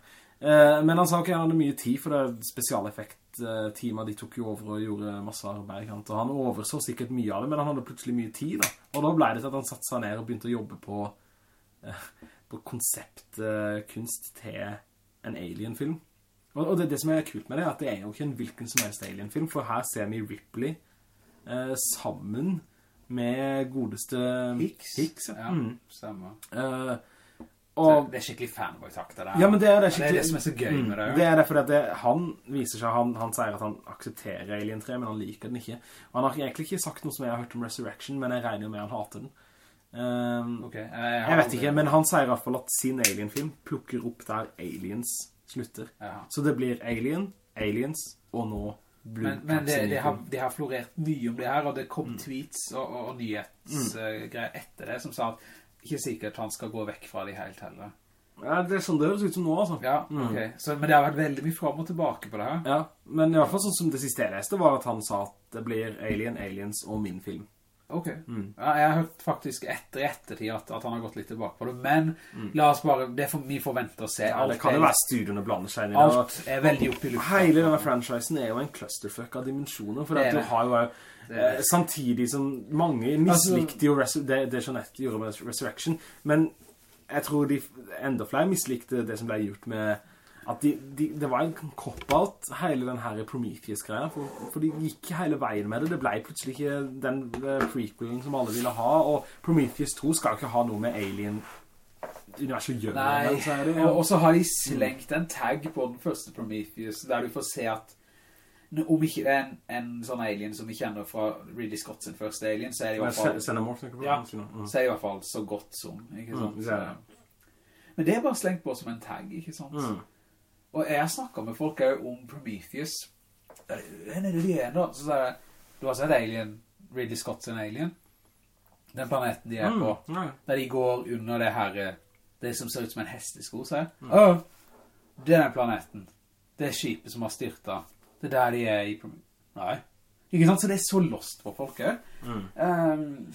Eh, men han sa ok, han hadde mye tid for det spesialeffekt-teamet, de tok jo over og gjorde masse arbeid, ikke og han overså sikkert mye av det, men han hadde plutselig mye tid da. Og da ble det til at han satt seg ned og begynte å jobbe på, eh, på konseptkunst til en alien-film. Og, og det, det som er kult med det, er at det er jo ikke en hvilken som helst alien-film, for her ser vi Ripley eh, sammen med godeste Hicks. Hicks ja. Ja, Mm. stemmer. Eh, og det er skikkelig fanboy-takter der. ja, men det er det Det er skikkelig... det som er så gøy med det. Jo. Det er det fordi at det, han viser seg, han, han sier at han aksepterer Alien 3, men han liker den ikke. Og han har egentlig ikke sagt noe som jeg har hørt om Resurrection, men jeg regner jo med han hater den. Um, Ok, jeg, jeg vet aldri- ikke, men han sier i hvert fall at sin Alien-film plukker opp der Aliens slutter. Ja. Så det blir Alien, Aliens, og nå Blue Men, men det, det, har, det har florert mye om det her, og det kom Mm. tweets og, og, og nyhetsgreier etter det, som sa at ikke sikkert han skal gå vekk fra de helt heller. Ja, det er sånn det høres ut som nå, altså. Ja, Mm. ok. Så, men det har vært veldig mye fram og tilbake på det her. Ja, men i hvert fall sånn som det siste jeg leste var at han sa at det blir Alien, Aliens og min film. Ok. Mm. Ja, jeg har hørt faktisk etter ettertid at, at han har gått litt tilbake på det, men la oss bare, det får vi forvente å se. Mm. Ja, det kan jo være studiene blander seg inn alt er veldig opp i luften. Hele denne franchisen er jo en clusterfuck av dimensjoner, for at du har jo eh, samtidig som mange mislikte jo det, det Jeanette gjorde med Resurrection, men jeg tror de enda flere mislikte det som ble gjort med at de, de, det var en cop-out hele den her Prometheus-greia, for, for de gikk hele veien med det. Det ble plutselig ikke den eh, prequelen som alle ville ha, og Prometheus 2 skal ikke ha noe med Alien-universet gjør. Nei, det, og, og så har de slengt en tag på den første Prometheus, der du får se at om ikke det er en, en sånn alien som vi kjenner fra Ridley Scott sin første alien, så er det i hvert fall? Ja. Mm. så er det i hvert fall så godt som, ikke sant? Mm, det det. Men det er bare slengt på som en tag, ikke sant? Mm. Og jeg snakket med folk om Prometheus. En alien da? Så sa jeg, du har sett Alien, Ridley Scott sin Alien? Den planeten de er på. Mm. Der de går under det her, eh, det som ser ut som en hestesko, sier. Mm. Åh, det er den planeten. Det er skipet som har styrtet. Det er der de er i Prometheus. Nei. Ikke sant? Så det er så lost for folk. Mm. Um,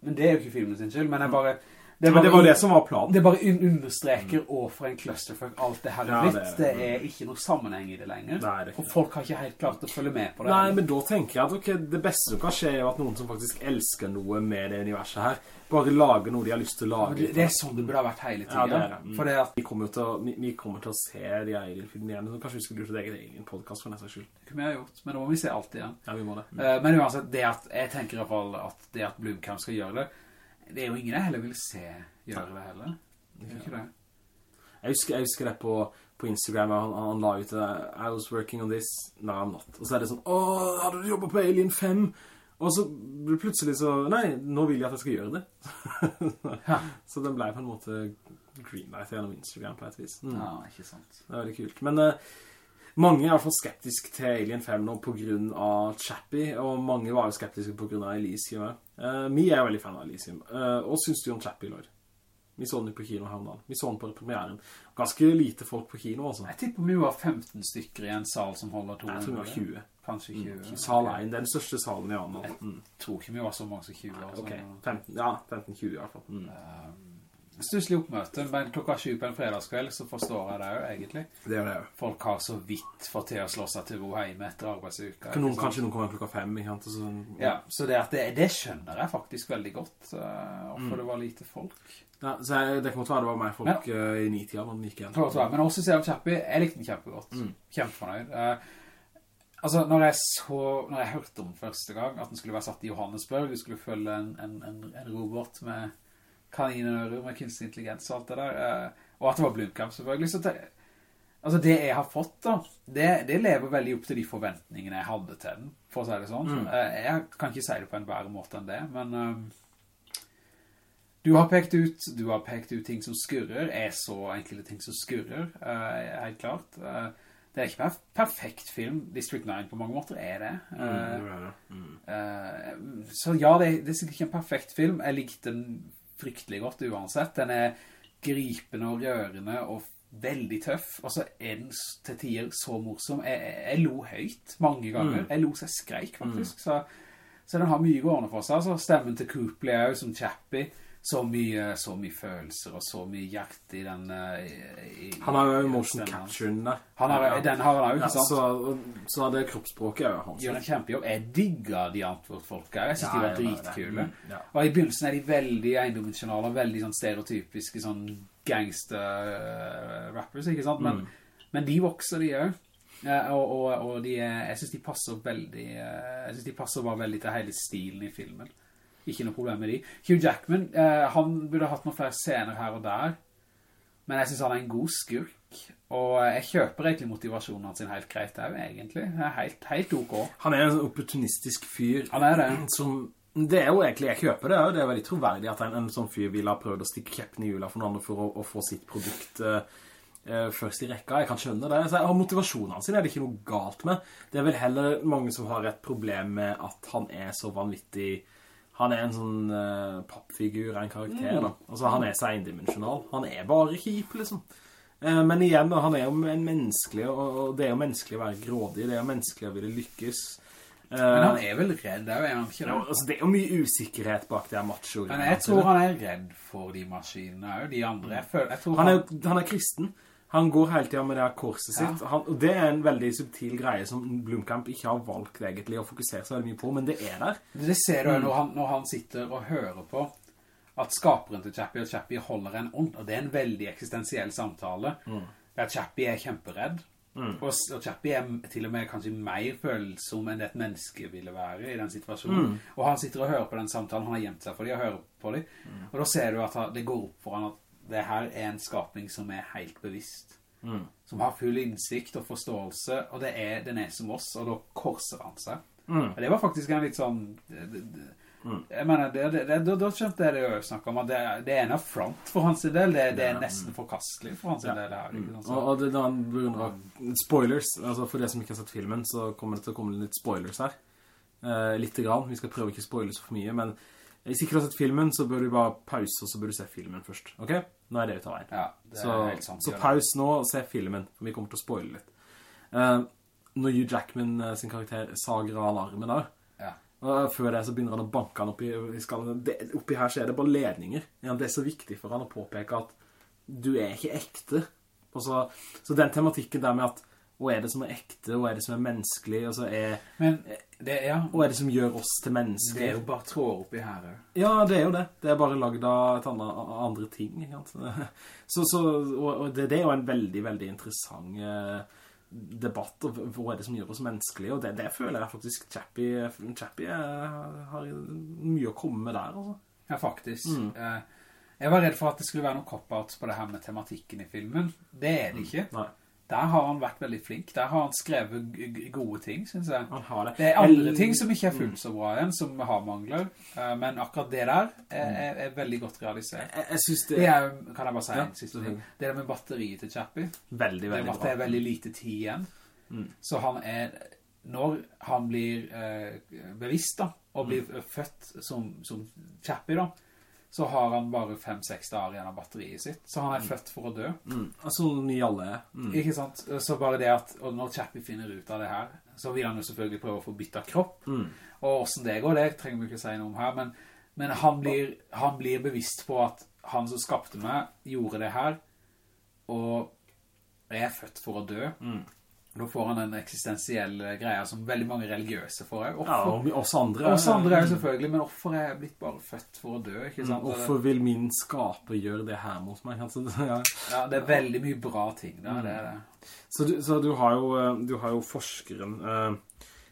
men det er jo ikke filmen sin skyld, men jeg bare... Det, Men det var det som var planen. det bare un understreker overfor en clusterfuck alt det her er Ja, blitt. det det, er ikke noe sammenheng i det lenger. Nei, det og folk har ikke helt klart å følge med på det. Nei, men da tenker jeg at okay, det beste som kan skje er at noen som faktisk elsker noe med det universet her, bare lager noe de har lyst til å lage. det, det er sånn det burde ha vært hele tiden. Ja, det er det. Mm. For at, Vi kommer til å, vi, vi kommer til å se de Alien-filmene igjen, så kanskje vi skulle gjort et eget Alien-podcast for neste skyld. det kunne vi ha gjort, men da må vi se alt igjen. Ja, vi må det. Mm. Men uansett, det at, jeg tenker i hvert fall at det at Blomkamp skal gjøre det, det er jo ingen jeg heller vil se gjøre det heller. Det er ikke det. Jeg husker, jeg husker det på, på Instagram, han, han la ut det, I was working on this, no I'm not. Og så er det sånn, åh, hadde du jobbet på Alien 5? Og så ble det plutselig så, nei, nå vil jeg at jeg skal gjøre det. Ja. så den ble på en måte greenlight gjennom Instagram på et vis. Mm. Ja, ikke sant. Det er veldig kult. Men eh, mange er i hvert fall skeptiske til Alien 5 nå på grunn av Chappie, og mange var jo skeptiske på grunn av Elysium. Uh, vi er jo veldig fan av Elysium. Uh, og synes du om Chappie, Lord? Vi så den på kino her om dagen. Vi så den på premieren. Ganske lite folk på kino, altså. Jeg tipper vi var 15 stykker i en sal som holder 200. Jeg tror vi var 20. Kanskje 20. Mm. Sal 1, det er den største salen i. Mm. Jeg tror ikke vi var så mange som 20. Altså. Ok, 15, ja, 15-20 i hvert fall. Mm. Stusslig oppmøte, men klokka 7 på en fredagskveld så forstår jeg det jo egentlig. Det er det jo. Folk har så vidt fått til å slå seg til ro hjemme etter arbeidsuka. Kan noen, kanskje noen kommer klokka fem, ikke sant? Så, Ja, så det, det, det skjønner jeg faktisk veldig godt, uh, hvorfor Mm. det var lite folk. Ja, så jeg, det kan godt være det var mer folk eh, i nitida når den gikk igjen. Klart det Men også ser jeg Chappie, jeg likte den kjempegodt. Mm. Kjempefornøyd. Uh, altså, når jeg så, når jeg hørte om første gang at den skulle være satt i Johannesburg, vi skulle følge en, en, en, en robot med kaninører, med kunstig intelligens og alt det der, eh, og at det var Blomkamp selvfølgelig, så det, altså det jeg har fått da, det, det lever veldig opp til de forventningene jeg hadde til den, for å si det sånn. Mm. Eh, jeg kan ikke si det på en bedre måte enn det, men... eh, du har pekt ut, du har pekt ut ting som skurrer. Jeg så enkelte ting som skurrer, uh, helt klart. Uh, det er ikke en perfekt film. District 9 på mange måter er det. Mm, det er det. Mm. så ja, det, det er sikkert ikke en perfekt film. Jeg likte den fryktelig godt uansett. Den er gripende og rørende og veldig tøff. Og så er den til tider så morsom. Jeg, jeg, jeg lo høyt mange ganger. Mm. Jeg lo seg skreik faktisk. Så, så den har mye gående for seg. Altså, stemmen til Copley er jo som Chappie. Så mye, så mye følelser og så mye hjerte i den eh, i, Han har jo motion hans. der. Han har, Ja. Den har han jo, ikke sant? så, så det kroppsspråket er hans. Gjør en kjempejobb. Jeg digger de antwoord-folka. Jeg synes de var ja, ja, ja. dritkule. Mm, ja. Og i begynnelsen er de veldig eiendomensjonale, veldig sånn stereotypiske sånn gangster-rappers, ikke sant? Men, men de vokser de jo. Og, og, og de, jeg synes de passer veldig, eh, jeg synes de passer bare veldig til hele stilen i filmen. Ikke noe problem med de. Hugh Jackman, eh, han burde hatt noen flere scener her og der, men jeg synes han er en god skurk. Og jeg kjøper egentlig motivasjonen hans sin helt greit der, egentlig. Det helt, helt ok. Han er en sånn opportunistisk fyr Han er det. som det er jo egentlig, jeg kjøper det, og det er veldig troverdig at en, en sånn fyr vil ha prøvd å stikke kjeppen i hjula for noen andre for å, å få sitt produkt eh, eh, først i rekka. Jeg kan skjønne det. Så, motivasjonen hans er det ikke noe galt med. Det er vel heller mange som har et problem med at han er så vanvittig... Han er en sånn uh, pappfigur, en karakter da. Altså han er så endimensional. Han er bare kjip, liksom. Uh, men igjen, da, han er jo en menneskelig, og, og det er jo menneskelig å være grådig, det er jo menneskelig å ville lykkes. Men han er vel redd, det er han ikke Ja, altså, det er jo mye usikkerhet bak det macho. Men jeg tror han er redd for de maskinene, og de andre. Jeg, føler, jeg Han er, han er kristen. Han går hele tiden med det korset sitt. Han, og det er en veldig subtil greie som Blomkamp ikke har valgt egentlig å fokusere så veldig mye på, men det er der. Det ser du jo når han, når han sitter og hører på at skaperen til Chappie og Chappie holder en ånd, og det er en veldig eksistensiell samtale. Der Chappie er kjemperedd, og, og Chappie er til og med kanskje mer følsom enn det et menneske ville være i den situasjonen. Og han sitter og hører på den samtalen, han har gjemt seg for dem og hører på dem. Og da ser du at det går opp for han at det her er en skapning som er helt bevisst. Som har full innsikt og forståelse, og det er, den er som oss, og da korser han seg. Og det var faktisk en litt sånn det, det, det, Jeg mener, det, det, det, da, da skjønte jeg det jo snakket om at det, det er en affront for hans del. Det, det er nesten forkastelig for hans del her mm. Og, og det da han beundrer spoilers, altså for det som ikke har sett filmen, så kommer det til å komme litt spoilers her. Eh, litt grann, vi skal prøve ikke å spoile så for mye, men hvis ikke du har sett filmen, så bør du bare pause, og så bør du se filmen først, ok? Nå er det ut av veien. ja, det Så, er helt sant så paus nå, og se filmen, for vi kommer til å spoile litt. Uh, når Hugh Jackman uh, sin karakter sager av alarmen der, ja. og før det så begynner han å banke han oppi, i skallen. Det, oppi her så er det bare ledninger. Ja, det er så viktig for han å påpeke at du er ikke ekte. Så, så den tematikken der med at hva er det som er ekte, hva er det som er menneskelig, og så er, men det, ja, hva er det som gjør oss til det er jo bare tråd oppi her. Ja, det er jo det. Det er bare laget av et annet, andre ting. Så, så, og, det, det er jo en veldig, veldig interessant eh, debatt, og hva er det som gjør oss menneskelige, og det, det føler jeg faktisk Chappie, Chappie eh, har mye å komme med der, altså. Ja, faktisk. Mm. Eh, jeg var redd for at det skulle være noen cop-outs på det her med tematikken i filmen. Det er det ikke. Nei, Der har han vært veldig flink. Der har han skrevet gode ting, synes jeg. det. Det er andre ting som ikke er fullt så bra igjen, som har mangler. Eh, men akkurat det der er, er, er veldig godt realisert. Jeg, jeg synes det Det er kan jeg bare si Ja, siste ting. Det der med batteriet til Chappie, veldig, veldig at det er veldig lite tid igjen. Mm. Så han er, når han blir eh, bevisst da, og blir Mm. født som, som Chappie da, så har han bare fem-seks dager igjen av batteriet sitt. Så han er født for å dø. Mm. Altså, ni alle er. Mm. Ikke sant? Så bare det at, og når Chappie finner ut av det her, så vil han jo selvfølgelig prøve å få byttet kropp. Mm. Og hvordan det går, det trenger vi ikke si noe om her, men, men han, blir, han blir bevisst på at han som skapte meg, gjorde det her, og jeg er født for å dø. Mm. Da får han en eksistensiell greie som veldig mange religiøse får. Offer, Ja, og oss andre. Oss andre er jo selvfølgelig, men hvorfor er blitt bare født for å dø, ikke Mm, offer Hvorfor vil min skaper gjøre det her mot meg? Altså, ja. Ja, det er veldig mye bra ting da, det er det. Så, du, så du, har jo, eh, du har jo forskeren eh,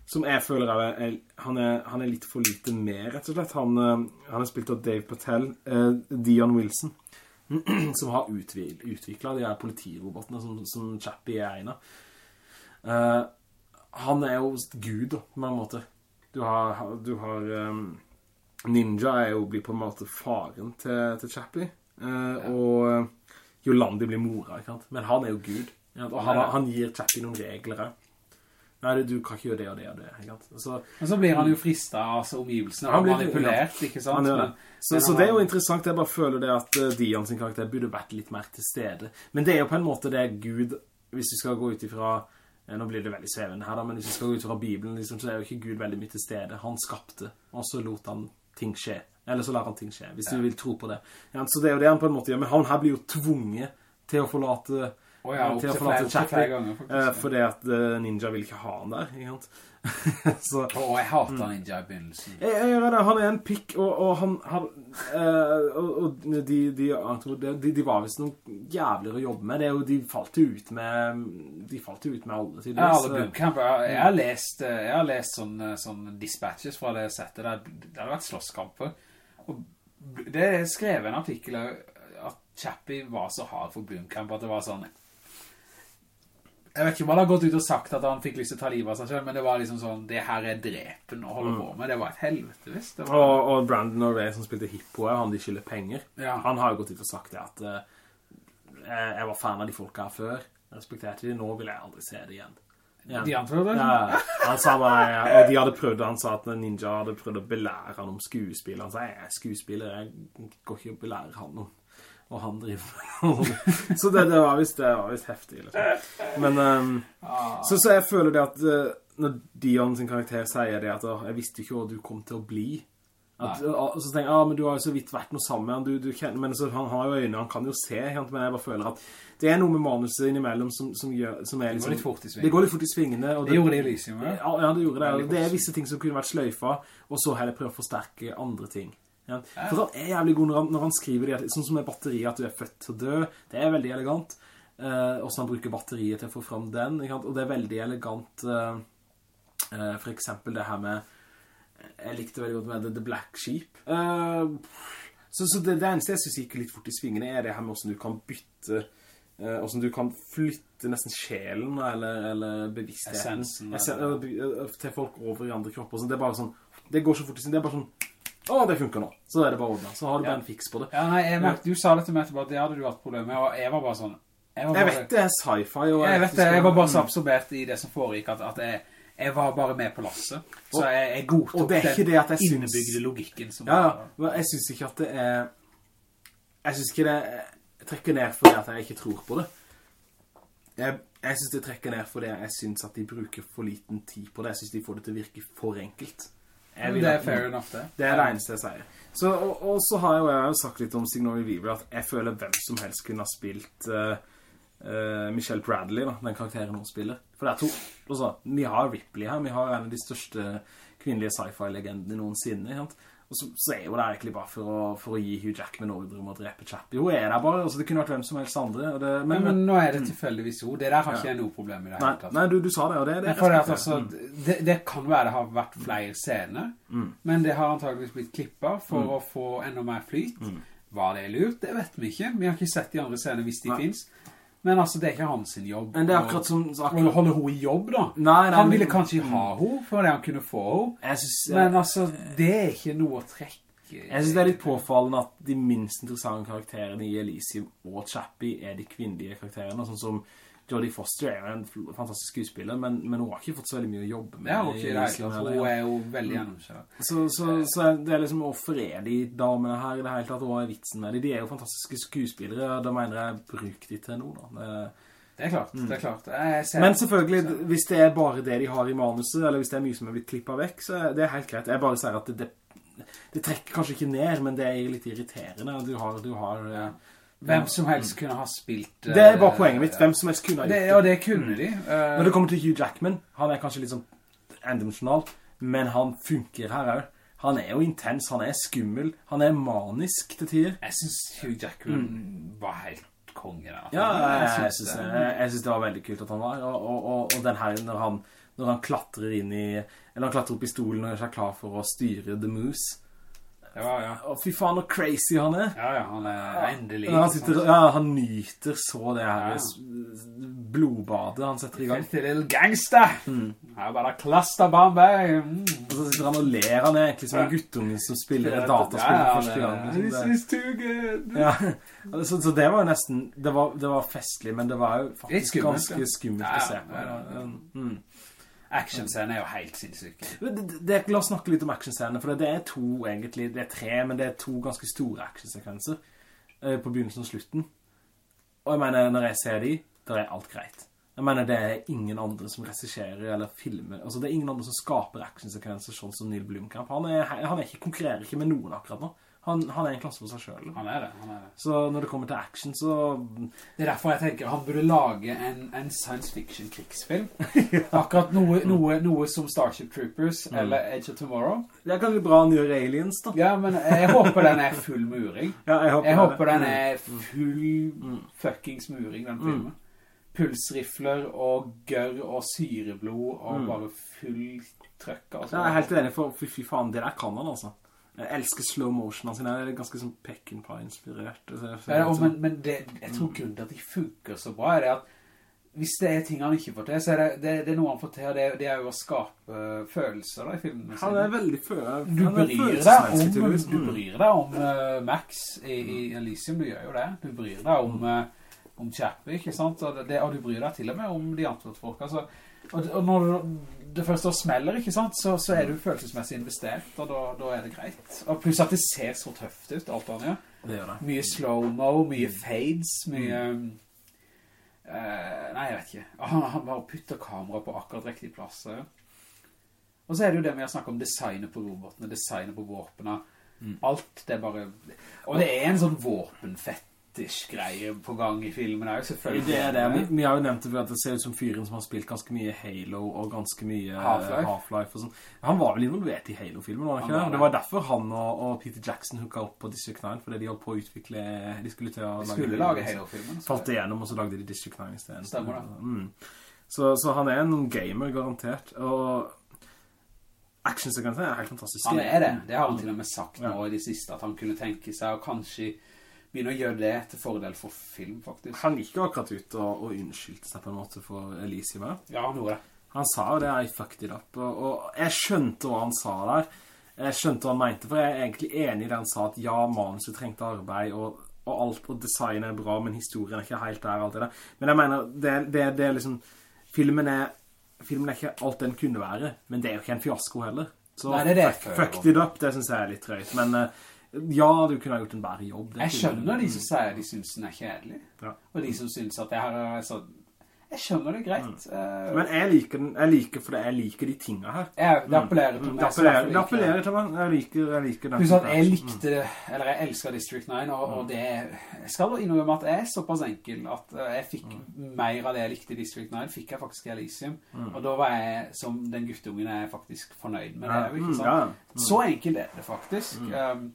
som jeg føler er, er, han, er, han er litt for lite med, rett og slett. Han, eh, han er spilt av Dave Patel, eh, Dion Wilson, som har utviklet de her politirobotene som, som Chappie er en av. Eh, han er jo Gud, da, på en måte. Du har, du har um, Ninja er jo, blir på en måte faren til, til Chappie. Eh, Og Jolandi Yolandi blir mora, ikke sant? Men han er jo Gud. Og han, han gir Chappie noen regler her. Nei, du kan ikke gjøre det og det og det, ikke sant? Så, Men så blir han jo fristet av altså, omgivelsene, Han blir- manipulert, ikke sant? Men- Så, så det er jo interessant, jeg bare føler det at uh, Dian sin karakter burde vært litt mer til stede. Men det er jo på en måte det Gud, hvis vi skal gå ut ifra, eh, nå blir det veldig svevende her da, men hvis vi skal gå ut fra Bibelen, liksom, så er jo ikke Gud veldig mye til stede. Han skapte, og så lot han ting skje. Eller så lar han ting skje, hvis du vil tro på det. Ja, så det er jo det han på en måte gjør, men han her blir jo tvunget til å forlate Å ja, opp til å forlate flere- for det eh, at eh, Ninja vil ikke ha han der, ikke sant? så, Å, jeg hater Ninja i begynnelsen. jeg, jeg det. Han er en pikk, og, og han, han eh, og, og de, de, de, de var vist noen jævligere å jobbe med. Det er jo, de falt jo ut med, de falt jo ut med alle, Ja, alle bootcamp. Jeg, jeg har lest, eh, jeg har lest sånne, sånne dispatches fra det settet der. Det har vært slåsskamper. Og det skrev en artikkel at Chappie var så hard for bootcamp at det var sånn... Jeg vet ikke om han har gått ut og sagt at han fikk lyst til å ta livet av seg selv, men det var liksom sånn, det her er drepen å holde på med. Det var et helvete, visst. Var... Og, og Brandon Norway som spilte Hippo, han de skylder penger. Ja. Han har jo gått ut og sagt det at uh, jeg var fan av de folka her før. Jeg respekterte de, nå vil jeg aldri se det igjen. Ja. De anfører det? Ja, han sa bare, og de hadde prøvd, han sa at Ninja hadde prøvd å belære han om skuespill. Han sa, jeg er skuespiller, jeg går ikke å belære han om, og han driver. så det, det var visst, det var visst heftig, liksom. Men, ehm, så, så jeg føler det at, eh, når Dion sin karakter sier det at jeg visste ikke hva du kom til å bli. At, og så tenker jeg, ja, men du har jo så vidt vært noe sammen med han, du, du kjenner, men så, han har jo øynene, han kan jo se, men jeg bare føler at det er noe med manuset innimellom som, som, gjør, som er Det liksom... går litt fort i svingene. Det går litt fort i svingene. Det, Det gjorde det i Elysium, ja. ja, ja, det gjorde det. Det er visse ting som kunne vært sløyfa, og så heller prøve å forsterke andre ting. Ja. For han er jævlig god når han, når han skriver det, sånn som med batteriet, at du er født til å dø. Det er veldig elegant. Eh, og han bruker batteriet til å få fram den, ikke sant? og det er veldig elegant. eh, eh, for eksempel det her med jeg likte veldig godt med The, The Black Sheep. Eh, så, så det, det eneste jeg synes gikk litt fort i svingene er det her med hvordan du kan bytte, eh, hvordan du kan flytte nesten sjelen eller, eller bevisstheten Essensen, Essen- eller- eller eh, til folk over i andre kropper. sånn. Det er bare sånn, det går så fort i svingene. Det er bare sånn, å, det funker nå. Så er det bare ordnet. Så har du bare en fiks på det. Ja, nei, jeg merkte, du sa det til meg etterpå det hadde du hatt problem med, og jeg var bare sånn... Jeg, bare, Jeg vet det er sci-fi. Jeg, Jeg vet det, jeg var bare så absorbert i det som foregikk, at, at jeg, jeg var bare med på lasset. Så jeg, jeg godtok den innebygde logikken som Ja, var... Jeg synes ikke at det er... Jeg synes ikke det jeg trekker ned for det at jeg ikke tror på det. Jeg, jeg synes det trekker ned for det jeg synes at de bruker for liten tid på det. Jeg synes de får det til å virke for enkelt. Det er fair enough, det. Det er det eneste jeg sier. Så, og, og så har jo jeg jo sagt litt om Signori Weaver, at jeg føler hvem som helst kunne ha spilt uh, uh, Michelle Bradley, da, den karakteren hun spiller. For det er to. Altså, vi har Ripley her, vi har en av de største kvinnelige sci-fi-legendene noensinne, ikke sant? Og så, så er jo det egentlig bare for å, for å gi Hugh Jackman ordre om å drepe Chappie. Hun er der bare, altså det kunne vært hvem som helst andre. Det, men, Men, men nå er det tilfeldigvis jo. Det der har ikke jeg noe problem med det nei, hele tatt. nei du, du sa det, og det, det for det, altså, det, det kan være det har vært flere scener, Mm. men det har antageligvis blitt klippet for å få enda mer flyt. Mm. Var det lurt? Det vet vi ikke. Vi har ikke sett de andre scenene hvis de Nei. finnes. Men altså, det er ikke hans sin jobb. Men det er akkurat som... å Akkurat, holde hun i jobb, da. nei, nei, Han ville kanskje ha henne for det han kunne få henne. jeg Men altså, det er ikke noe å trekke. Jeg synes det er litt påfallende at de minst interessante karakterene i Elysium og Chappie er de kvinnelige karakterene, sånn som Jodie Foster er jo en fantastisk skuespiller, men, men hun har ikke fått så veldig mye å jobbe med. Er jo i tatt. Hun er jo veldig gjennomkjørt. Så, så, så det er liksom, å er de damene her det hele tatt, og er vitsen med de? De er jo fantastiske skuespillere, og da mener jeg, bruk de til noe da. Det, er klart, det er klart. Ser- Mm. men selvfølgelig, hvis det er bare det de har i manuset, eller hvis det er mye som er blitt klippet vekk, så er det helt greit. Jeg bare sier at det, det, det trekker kanskje ikke ned, men det er litt irriterende. Du har, du har... Ja. Hvem som helst kunne ha spilt... Det er bare eh, poenget mitt. Hvem som helst kunne ha Det, ja, det. kunne de. Eh, Når det kommer til Hugh Jackman, han er kanskje litt sånn endimensjonal, men han funker her også. Han er jo intens, han er skummel, han er manisk til tider. Jeg synes Hugh Jackman var helt konge. Mm. Ja, jeg, jeg, synes jeg, jeg synes det var veldig kult at han var, og, og, og, og den her, når han, når han klatrer inn i, eller han klatrer opp i stolen og gjør seg klar for å styre The Moose. Var, ja. Og fy faen, hvor crazy han er. Ja, ja, han er endelig. Ja, han, sitter, ja, han nyter så det her Ja. blodbadet han setter i gang. Felt little gangster. Her bare cluster Bombay. Mm. Og så sitter han og ler, han er egentlig som en guttunge som spiller et dataspill Ja, ja, første gang. liksom. This Det- is too good. Ja, så, så det var jo nesten, det var, det var festlig, men det var jo faktisk skummelt, ganske skummelt Ja, å se ja, ja, ja. Mm. Actionscenen er jo helt sinnssyk. La oss snakke litt om actionscenene, for det er to egentlig, det er tre, men det er to ganske store actionsekvenser eh, på begynnelsen og slutten. Og jeg mener, når jeg ser de, da er alt greit. Jeg mener, det er ingen andre som regisserer eller filmer, altså det er ingen andre som skaper actionsekvenser sånn som Neil Blomkamp. Han, er, han er ikke, konkurrerer ikke med noen akkurat nå. Han, han er en klasse for seg selv. Han er det, han er det. Så når det kommer til action, så... Det er derfor jeg tenker han burde lage en, en science fiction krigsfilm. Akkurat noe, noe, noe som Starship Troopers Mm. eller Edge of Tomorrow. Det er kanskje bra han gjør Aliens, da. Ja, men jeg håper den er full muring. Ja, jeg håper, Jeg håper den Mm. er full fuckings muring, den filmen. Pulsrifler og gørr og syreblod og Mm. bare full trøkk. Altså. Jeg er helt enig, for fy faen, det der kan han altså. Jeg elsker slow motion sine, det er ganske sånn Peckinpah-inspirert. Så Ja, men, men det, jeg tror grunnen til at de funker så bra er det at hvis det er ting han ikke får til, så er det, det, det er noe han får til, det, det er jo å skape øh, følelser da, i filmene Han er veldig føler Du han er deg tydeligvis. du Mm. bryr deg om uh, Max i, i Elysium, du gjør jo det. Du bryr deg om, uh, om Chappie, ikke sant? Og, det, og du bryr deg til og med om de andre folk. Altså, og, og når det først da smeller, ikke sant, så, så er du følelsesmessig investert, og da, da er det greit. Og pluss at det ser så tøft ut, alt han gjør. Det gjør det. Mye slow-mo, mye fades, mye... eh, nei, jeg vet ikke. Han, han bare putter kamera på akkurat riktig plass. Og så er det jo det med å snakke om designet på robotene, designet på våpene. Alt, det er bare... Og det er en sånn våpenfetish-greie på gang i filmen, er jo selvfølgelig. Det er det. Vi, vi har jo nevnt det for at det ser ut som fyren som har spilt ganske mye Halo og ganske mye eh, Half-Life. Og sånn. Han var vel involvert i Halo-filmen, var det ikke det? det. Var derfor han og, og Peter Jackson hooket opp på District 9, fordi de holdt på å utvikle... De skulle til å De skulle lage Halo-filmen. Falt det gjennom, og så lagde de District 9 i stedet. Stemmer det. Mm. Så, så han er en gamer, garantert. Og actionsekvensen er helt fantastisk. Han er det. Det har han til og med sagt nå i det siste, at han kunne tenke seg å kanskje begynne å gjøre det til fordel for film, faktisk. Han gikk jo akkurat ut og, og unnskyldte seg på en måte for Elysium. Ja, han gjorde det. Han sa jo det, I fucked it up, og, og jeg skjønte hva han sa der. Jeg skjønte hva han mente, for jeg er egentlig enig i det han sa, at ja, manuset trengte arbeid, og, og alt, og design er bra, men historien er ikke helt der, alt det der. Men jeg mener, det, det, det er liksom, filmen er, filmen er ikke alt den kunne være, men det er jo ikke en fiasko heller. Så Nei, det er det fuck, it up, det synes jeg er litt trøyt, men eh, ja, du kunne ha gjort en bedre jobb. det Jeg skjønner de som sier de synes den er kjedelig, Ja. og de som synes at det her er sånn... Jeg skjønner det greit. Mm. Men jeg liker den, jeg liker for jeg liker de tingene her. jeg, det appellerer til Mm, meg. Det appellerer, det appellerer til meg. Jeg liker, jeg liker den. At jeg likte det, eller jeg elsker District 9, og, og det, jeg skal innrømme at jeg er såpass enkel at eh, jeg fikk mer av det jeg likte i District 9, fikk jeg faktisk i Elysium, og da var jeg, som den guttungen, er faktisk fornøyd med det, mm, sant? ja. Så enkelt er det faktisk. Um,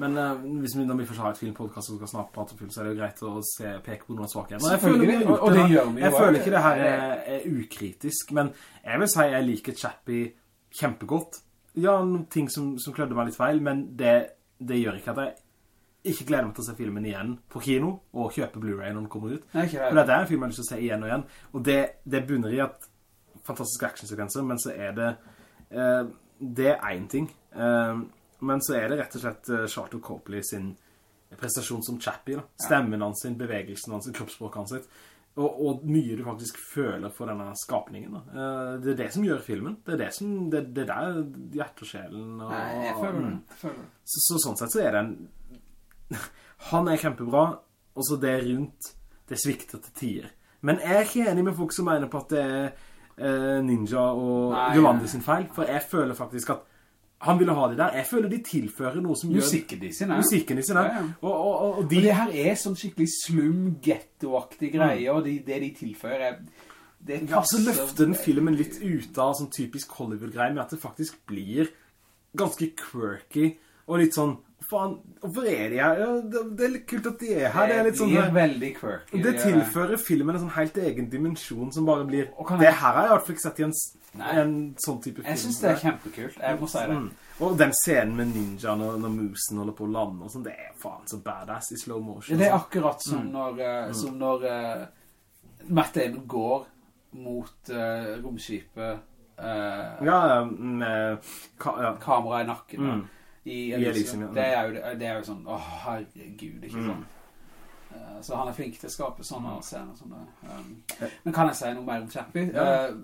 Men uh, hvis vi, når vi først har et filmpodcast som skal snakke på film, så er det jo greit å se, peke på noen svakheter. Jeg føler og- og det gjør vi Jeg føler ikke det her er, er ukritisk, men jeg vil si jeg liker Chappie kjempegodt. Ja, noen ting som, som klødde meg litt feil, men det, det gjør ikke at jeg ikke gleder meg til å se filmen igjen på kino, og kjøpe Blu-ray når den kommer ut. For det er en film jeg har lyst til å se igjen og igjen. Og det, det bunner i at fantastiske actionsekvenser, men så er det Uh, det er en ting. Eh, men så er det rett og slett eh, Charlton Copley sin prestasjon som Chappie. Da. Stemmen hans, sin, bevegelsen hans, kroppsspråket hans. sitt. Og, og mye du faktisk føler for denne skapningen. Da. Eh, det er det som gjør filmen. Det er det som, det, det er der hjertet og Nei, jeg føler det. Jeg føler det. så, så sånn sett så er det en Han er kjempebra Og så det rundt Det svikter til tider Men jeg er ikke enig med folk som mener på at det er eh, Ninja og Nei, sin feil For jeg føler faktisk at Han ville ha det der Jeg føler de tilfører noe som gjør Musikken de sin er. Musikken i sin Ja, ja. og, og, og, og Og det her er sånn skikkelig slum, ghetto-aktig greie, og de, det de tilfører er... Det Ja, så løfter den filmen litt ut av sånn typisk Hollywood-greie med at det faktisk blir ganske quirky og litt sånn, faen, hvorfor er de her? Det, det er litt kult at de er her. Det er litt sånn... blir veldig quirky. Det tilfører filmen en sånn helt egen dimensjon som bare blir... Og Det her har jeg i hvert fall ikke sett i en, en sånn type film. Jeg synes det er kjempekult, jeg må si det. Mm. Og den scenen med ninja når, når musen holder på å lande og sånn, det er faen så badass i slow motion. Det er sånn. akkurat som Mm. når, eh, som når uh, Matt Damon går mot uh, romskipet, Ja, med... Ka, ja. kamera i nakken, Mm. I Elysium, Elysium. ja. Mm. Det er jo, det er jo sånn, åh, herregud, ikke sånn. Eh, så han er flink til å skape sånne Mm. scener som det. Um, men kan jeg si noe mer om Chappie? Ja. Eh,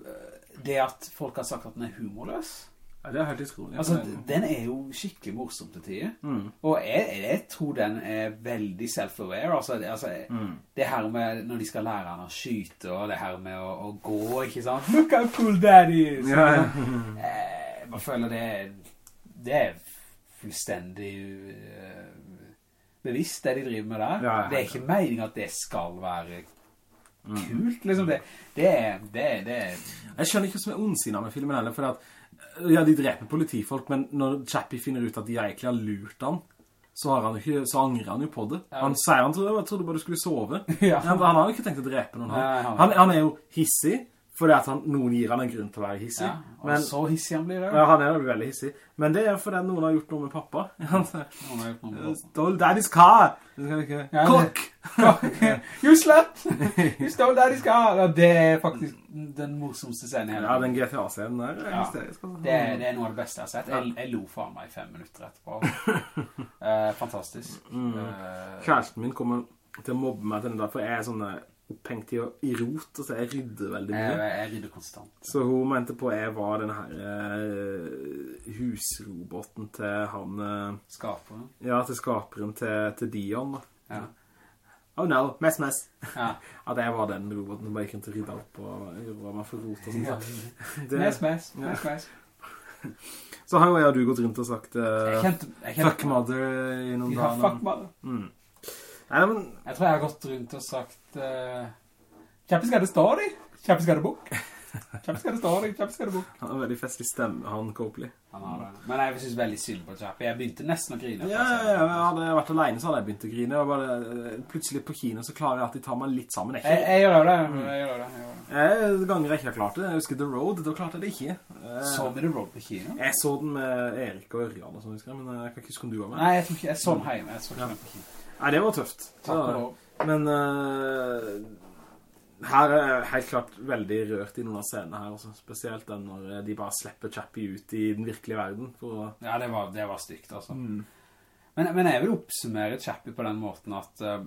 det at folk har sagt at den er humorløs, ja, det er helt utrolig. Altså, den er jo skikkelig morsom til tider. Mm. Og jeg, jeg tror den er veldig self-aware. Altså, det, altså Mm. det her med når de skal lære han å skyte, og det her med å, å gå, ikke sant? Look how cool daddy is! Ja, ja. Eh, Jeg bare føler det det er fullstendig eh, bevisst det de driver med der. Ja, det er ikke meningen at det skal være kult, liksom. Det, det det det Jeg skjønner ikke hva som er ondsinnet med filmen heller, for at, ja, de dreper politifolk, men når Chappie finner ut at de egentlig har lurt han, så, har han ikke, så angrer han jo på det. Han sier han trodde, jeg trodde bare du skulle sove. Ja. han, han har jo ikke tenkt å drepe noen. Han- han, han er jo hissig, fordi at han, noen gir han en grunn til å være hissig. ja, og men, så hissig han blir det. ja, han er veldig hissig. Men det er fordi noen har gjort noe med pappa. Noen har gjort noe med pappa. Stole daddy's car! Kokk! you slept! You stole daddy's car! Og det er faktisk den morsomste scenen her. Ja, den GTA-scenen der er Ja. Det, det er noe av det beste jeg har sett. Jeg, jeg lo faen meg i fem minutter etterpå. uh, fantastisk. Mm. Uh, Kjæresten min kommer til å mobbe meg til den der, for jeg er sånn opphengt i, i rot, og så jeg rydder veldig mye. jeg rydder konstant. Så hun mente på jeg var den her eh, husroboten til han, eh, skaperen. ja, til skaperen til, til Dion da. Ja. Oh no, mess, mess. Ja. At jeg var den roboten som bare gikk rundt og rydda opp og gjorde meg for rot og sånt. Ja. Det- Mess, mess, Ja. mess, mess. Så har jo jeg og du gått rundt og sagt eh, Jeg kjente, jeg kjente Fuck mother i noen Ja, dager. fuck mother. Nei, men Jeg tror jeg har gått rundt og sagt uh, Kjappe skal det stå di, kjappe skal det bok. Kjappe skal det stå di, kjappe skal det bok. han har veldig festlig stemme, han Copley. Han har det. Men jeg synes veldig synd på Kjappi Jeg begynte nesten å grine. Ja, ja, ja, hadde jeg vært alene så hadde jeg begynt å grine, og bare, eh, plutselig på kino så klarer jeg at de tar meg litt sammen. Jeg, Jeg, gjør det, jeg gjør det. Jeg gjør det. jeg, ganger jeg ikke har klart det, jeg husker The Road, da klarte jeg det ikke. Eh, Så vi The Road på kino? Jeg så den med Erik og Ørjan og sånn, men jeg kan ikke huske om du var med. Nei, jeg ikke, jeg så den hjemme. Jeg så den på kino. Nei, det var tøft. Takk for men uh, her er jeg helt klart veldig rørt i noen av scenene her, også. spesielt den når eh, de bare slipper Chappie ut i den virkelige verden. For, å- Ja, det var, det var stygt, altså. Mm. Men, men jeg vil oppsummere Chappie på den måten at uh,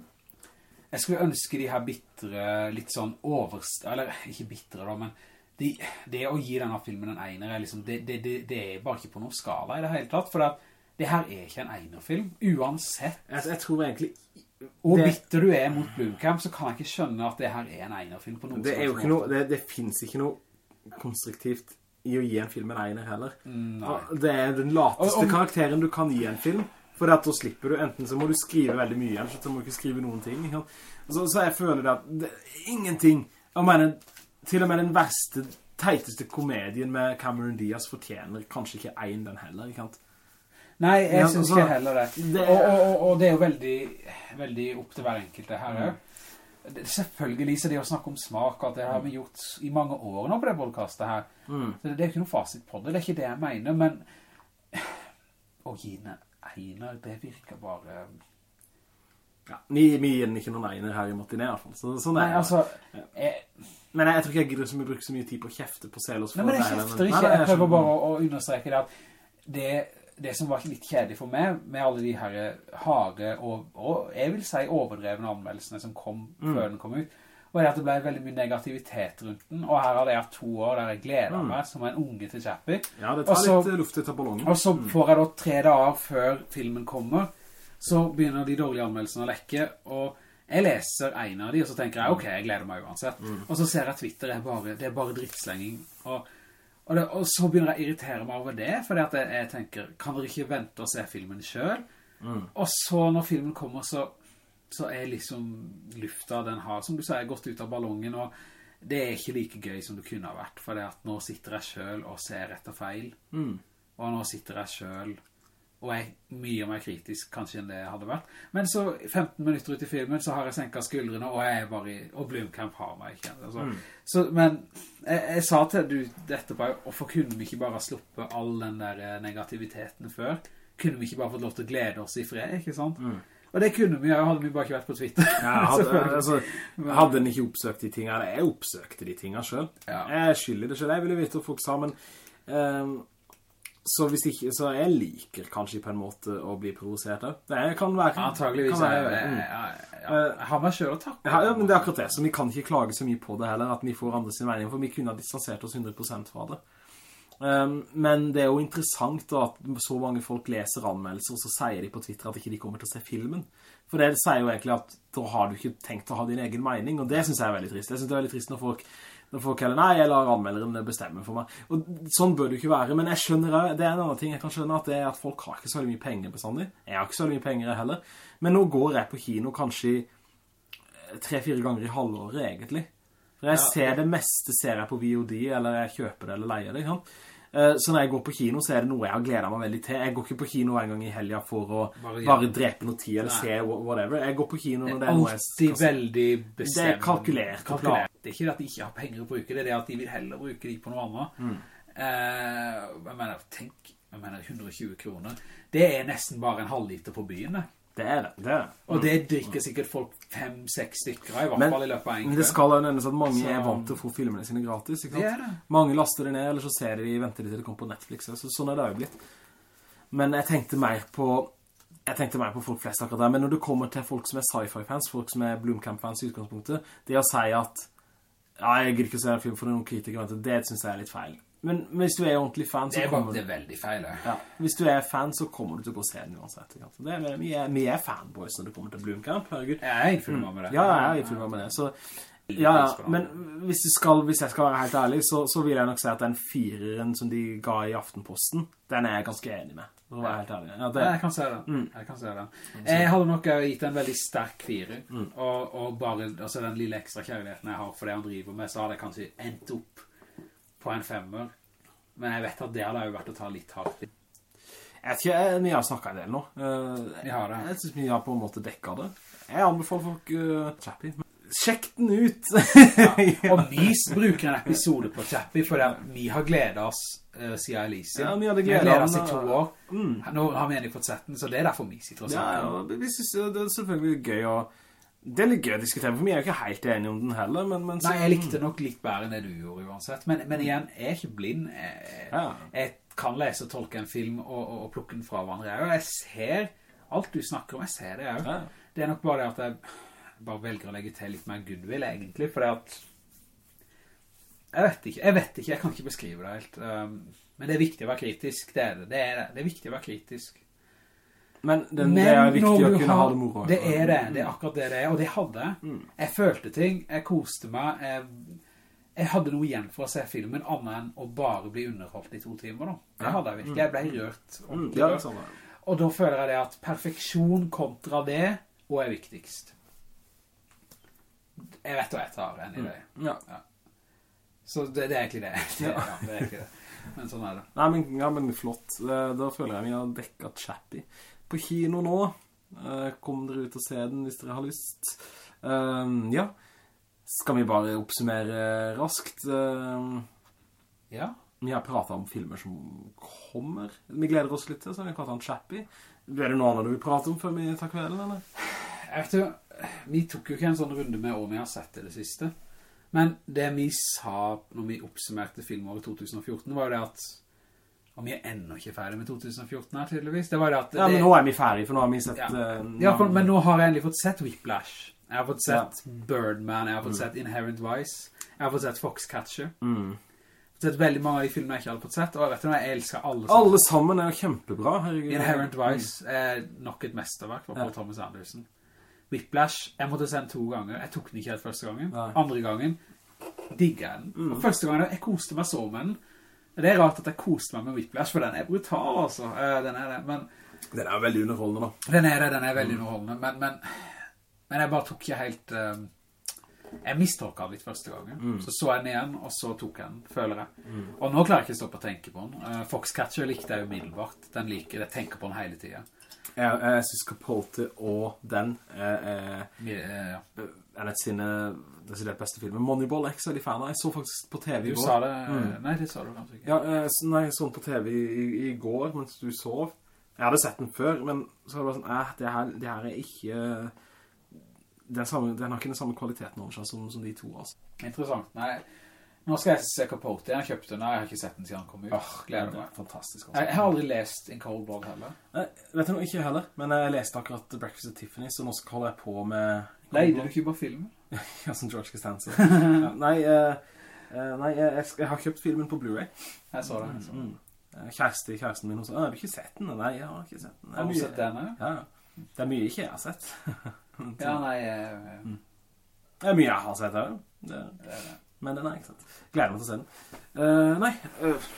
jeg skulle ønske de her bittre, litt sånn overst... Eller ikke bittre da, men de, det å gi denne filmen en einer er liksom, det, det, det, det er bare ikke på noen skala i det hele tatt, for det, det her er ikke en egnerfilm, uansett. jeg, jeg tror egentlig Hvor bitter du er mot Blomkamp, så kan jeg ikke skjønne at det her er en egnerfilm på noen Det er jo slags ikke noe, måte. det, det finnes ikke noe konstruktivt i å gi en film en einer heller. Mm, nei. Det er den lateste Og- om- karakteren du kan gi en film, for at da slipper du, enten så må du skrive veldig mye, eller så må du ikke skrive noen ting. Så, så jeg føler at det er ingenting, jeg mener, til og med den verste, teiteste komedien med Cameron Diaz fortjener kanskje ikke en den heller, ikke sant? Nei, jeg Ja, synes altså, ikke heller det. det- Og, og, og, det er jo veldig, veldig opp til hver enkelt det her. Mm. Det, selvfølgelig, så det å snakke om smak, at det har vi gjort i mange år nå på det podcastet her. Mm. Så det, det er jo ikke noe fasit på det, det er ikke det jeg mener, men å gi en einer, det virker bare... Ja, vi, vi gir den ikke noen einer her i Martinet i hvert fall. Så, sånn er det. altså, jeg, Men jeg, jeg tror ikke jeg gidder så mye bruke så mye tid på å kjefte på Selos. nei, men jeg kjefter ikke, jeg prøver bare å, å understreke det at det, det som var litt kjedelig for meg, med alle de her harde og, og jeg vil si overdrevne anmeldelsene som kom Mm. før den kom ut, var det at det ble veldig mye negativitet rundt den, og her hadde jeg hatt to år der jeg gleder meg som en unge til Chappie. Ja, det tar Også, litt eh, luft ut av ballongen. Og så får jeg da tre dager før filmen kommer, så begynner de dårlige anmeldelsene å lekke, og jeg leser en av de, og så tenker jeg, ok, jeg gleder meg uansett. Og så ser jeg Twitter, er bare, det er bare drittslenging. Og, og, det, og så begynner jeg å irritere meg over det, fordi at jeg, jeg tenker, kan dere ikke vente og se filmen selv? Og så når filmen kommer, så, så er liksom lufta den har, som du sier, gått ut av ballongen, og det er ikke like gøy som det kunne ha vært, fordi at nå sitter jeg selv og ser rett og feil. Mm. Og nå sitter jeg selv og er mye mer kritisk kanskje enn det hadde vært. Men så 15 minutter ut i filmen så har jeg senket skuldrene, og jeg er bare i, og Blomkamp har meg ikke. Altså. Så, men jeg, jeg sa til du dette bare, hvorfor kunne vi ikke bare sluppe all den der eh, negativiteten før? Kunne vi ikke bare fått lov til å glede oss i fred, ikke sant? Og det kunne vi, hadde vi bare ikke vært på Twitter. Ja, hadde, altså, hadde den ikke oppsøkt de tingene, jeg oppsøkte de tingene selv. Ja. Jeg skylder det selv, jeg ville vite hva folk sa, men ehm, så hvis ikke, så jeg liker kanskje på en måte å bli provosert av. Det kan være. Antageligvis kan være, jeg, jeg, jeg, jeg, har meg selv å takke. Ja, ja, men det er akkurat det, så vi kan ikke klage så mye på det heller, at vi får andre sin mening, for vi kunne ha distansert oss 100% fra det. Um, men det er jo interessant da, at så mange folk leser anmeldelser, og så sier de på Twitter at ikke de kommer til å se filmen. For det sier jo egentlig at da har du ikke tenkt å ha din egen mening, og det synes jeg er veldig trist. Jeg synes det er veldig trist når folk, når folk heller, nei, jeg lar anmelderen bestemme for meg. Og sånn bør det jo ikke være, men jeg skjønner, det er en annen ting jeg kan skjønne, at det er at folk har ikke så mye penger bestandig. Jeg har ikke så mye penger heller. Men nå går jeg på kino kanskje tre-fire ganger i halvåret, egentlig. For jeg ser det meste ser jeg på VOD, eller jeg kjøper det eller leier det, ikke sant? Eh, Så når jeg går på kino, så er det noe jeg har gledet meg veldig til. Jeg går ikke på kino en gang i helga for å Bare bare, drepe noe tid, eller Nei. se whatever. Jeg går på kino når Det det er noe jeg se. veldig bestemt. Det er kalkulert klart. Det er ikke det at de ikke har penger å bruke, det er det at de vil heller bruke de på noe annet. Mm. Eh, jeg mener, tenk, jeg mener 120 kroner. Det er nesten bare en halv liter på byen, det. Det er det, det er det. Og det drikker sikkert folk fem-seks stykker av, i hvert Men, fall i løpet av en men det skal jo nevnes at mange Så- er vant til å få filmene sine gratis, ikke sant? Det er det. Mange laster det ned, eller så ser de, venter de til det kommer på Netflix, så sånn er det jo blitt. Men jeg tenkte mer på, jeg tenkte mer på folk flest akkurat der, men når det kommer til folk som er sci-fi-fans, folk som er Bloomcamp-fans i utgangspunktet, det å si at, ja, jeg gir ikke å se en film for noen kritikere, det synes jeg er litt feil. Men, men hvis du er ordentlig fan, så Det er, bare, det er veldig feil, det. ja, hvis du er fan, så kommer du til å gå og se den uansett. Det er, vi, er, vi er fanboys når det kommer til Bloomkamp, herregud. Jeg er innfølger med det. Ja, jeg er innfølger med det. Så Ja, ja, men hvis, skal, hvis jeg skal være helt ærlig, så, så vil jeg nok si at den fireren som de ga i Aftenposten, den er jeg ganske enig med, for å være helt ærlig. Ja, det, jeg kan se det. Mm. Jeg kan se det. Jeg hadde nok eh, gitt en veldig sterk fire, Mm. og, og bare altså den lille ekstra kjærligheten jeg har for det han driver med, så hadde jeg kanskje endt opp på en femmer. Men jeg vet at det hadde jo vært å ta litt hardt. i. jeg vet ikke, vi har snakket en del nå. Eh, Vi har det. Jeg synes vi har på en måte dekket det. Jeg anbefaler folk uh, Chappie. Sjekk den ut! Og vi bruker en episode på Chappie, for vi har gledet oss uh, siden Alicia. Ja, vi hadde gledet gledet oss i to år. Mm. Nå har vi endelig fått sett den, så det er derfor vi sitter og Ja, snakker. ja, vi synes det er selvfølgelig gøy å... Det er litt gøy å diskutere, for vi er jo ikke helt enige om den heller, men... men så- Nei, jeg likte nok litt bedre enn det du gjorde uansett. Men, men igjen, jeg er ikke blind. Jeg, Ja. jeg kan lese og tolke en film og, og, og plukke den fra hverandre. Og jeg ser alt du snakker om, jeg ser det jo. Ja. Det er nok bare det at jeg bare velger å legge til litt mer goodwill, egentlig, for det at... Jeg vet ikke, jeg vet ikke, jeg kan ikke beskrive det helt. Um, men det er viktig å være kritisk, det er det. Det er, det. det er viktig å være kritisk. Men, den, Men det er viktig å kunne har- ha det moro. Det er det, det er akkurat det det er, og det hadde jeg. Mm. Jeg følte ting, jeg koste meg, jeg, jeg hadde noe igjen for å se filmen, annet enn å bare bli underholdt i to timer da. Det Ja. hadde jeg virkelig, jeg ble rørt. Mm, det er sånn. det. Og da føler jeg det at perfeksjon kontra det, og er viktigst. Jeg vet hva jeg tar enn i det. Ja. Så det, det er egentlig det. Ja. Ja, det er egentlig det. Men sånn er det. Nei, men, ja, men flott. Da, føler jeg vi har dekket Chappie. På kino nå. Eh, kom dere ut og se den hvis dere har lyst. Um, ja. Skal vi bare oppsummere raskt? Um, Ja. vi har pratet om filmer som kommer. Vi gleder oss litt til, så har vi pratet om Chappie. Er det noe annet du vil prate om før vi tar kvelden, eller? Jeg vet jo, vi tok jo ikke en sånn runde med hva vi har sett i det siste. Men det vi sa når vi oppsummerte filmåret 2014 var jo det at og vi er enda ikke ferdig med 2014 her tydeligvis. Det var det at Ja, det, men nå er vi ferdige, for nå har vi sett... Ja. eh, Ja, for, men nå har jeg endelig fått sett Whiplash. Jeg har fått sett Birdman, jeg har fått sett Inherent Vice, jeg har fått sett Foxcatcher. Mm. Jeg har sett veldig mange av de filmene jeg ikke hadde fått sett, og vet du hva, jeg elsker alle sammen. Alle sammen er jo kjempebra, herregud. Inherent Vice er nok et mesterverk for Paul Ja. Thomas Anderson. Whiplash, jeg måtte se den to ganger. Jeg tok den ikke helt første gangen. Nei. Andre gangen digger jeg den. Og første gangen jeg koste meg så med den. Det er rart at jeg koste meg med Whiplash, for den er brutal, altså. Eh, Den er det, men Den er veldig underholdende, da. den er det, den er veldig underholdende. Men, men, men jeg bare tok ikke helt... eh, jeg mistolket den litt første gangen. Så så jeg den igjen, og så tok jeg den, føler jeg. Og nå klarer jeg ikke å stoppe å tenke på den. Uh, Foxcatcher likte jeg jo middelbart. Den liker, jeg tenker på den hele tiden. Jeg, jeg synes Capote og den er, er, er sine desidert beste filmer. Moneyball X er de fan av. Jeg så faktisk på TV i går. Du sa det... Mm. Nei, det sa du kanskje ikke. Ja, eh, nei, jeg så den på TV i, i, i går mens du sov. Jeg hadde sett den før, men så var det bare sånn, eh, det her, det her er ikke... Den, samme, den har ikke den samme kvaliteten over seg som, som de to, altså. Interessant. Nei, nå skal jeg se Capote. Jeg har kjøpt den, jeg har ikke sett den siden han kom ut. Åh, Gleder meg. fantastisk, Jeg, altså. jeg har aldri lest In Cold Blood heller. Nei, vet du noe, ikke heller, men jeg leste akkurat Breakfast at Tiffany, så nå skal holde jeg på med... Leide du ikke bare filmen? Ja, som George Costanza. ja, nei, eh, eh, nei jeg, jeg, jeg har kjøpt filmen på Blu-ray. Jeg så det. Jeg så det. Mm. Eh, Kjæreste, kjæresten min, hun sa, jeg har du ikke sett den? Nei, jeg har ikke sett den. Har du mye- sett den her? Ja, det er mye ikke jeg har sett. Ja, nei, eh, Det er mye jeg har sett her, det, det er det. Men den er ikke sant. Gleder meg til å se den. Uh, nei, uh,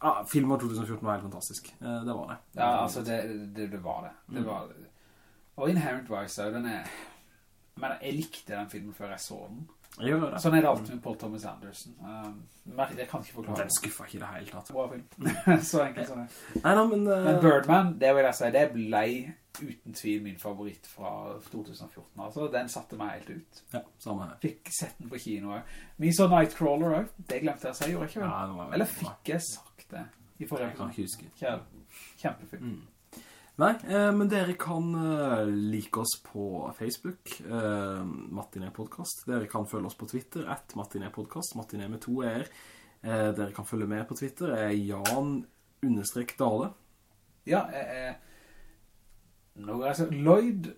ah, filmen 2014 var helt fantastisk. Uh, det var det. Ja, altså, det, det, det var det. Mm. Det var. Og Inherent Vice, den er... Men jeg likte den filmen før jeg så den. Jeg gjør det. Sånn er det alltid med Paul Thomas Anderson. Um, men jeg kan ikke forklare Den skuffer skuffa ikke det hele tatt. Bra film. så enkelt sånn. Nei, nei, men... eh, Men Birdman, det vil jeg si, det ble uten tvil min favoritt fra 2014. Altså, den satte meg helt ut. Ja, samme her. Fikk sett den på kino. Vi så Nightcrawler også. Det glemte jeg å si, gjorde jeg ikke? Ja, Eller fikk jeg sagt det i forrige Jeg kan ikke huske. Kjære. Kjempefilm. Mm. Nei, eh, men dere kan eh, like oss på Facebook, eh, Martinet Podcast. Dere kan følge oss på Twitter, at Martinet Podcast, Martinet med to er. Eh, dere kan følge med på Twitter, er Jan understrekt Dale. Ja, eh, eh, nå går jeg så Lloyd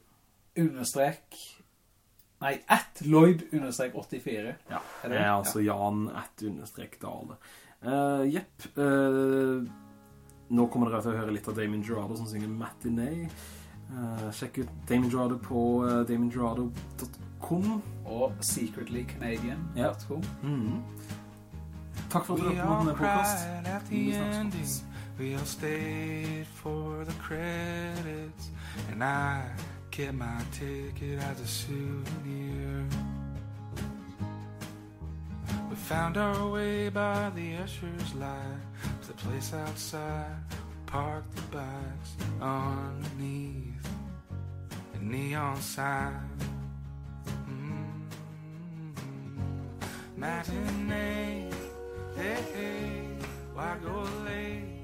understrek Nei, at Lloyd understrek 84. Ja, Er det er altså Jan at understrek Dale. Uh, jepp, Uh, nå kommer dere til å høre litt av Damon Gerardo som synger Matinee. Uh, sjekk ut Damon Gerardo på uh, damongerardo.com. Og secretlycanadian.com. Mm. Takk for at du We hørte på denne podcast. We all stayed for the credits. And I kept my ticket as a souvenir. We found our way by the usher's light to the place outside. Parked the bikes underneath a neon sign. Mm. Matinee, hey, hey, why go late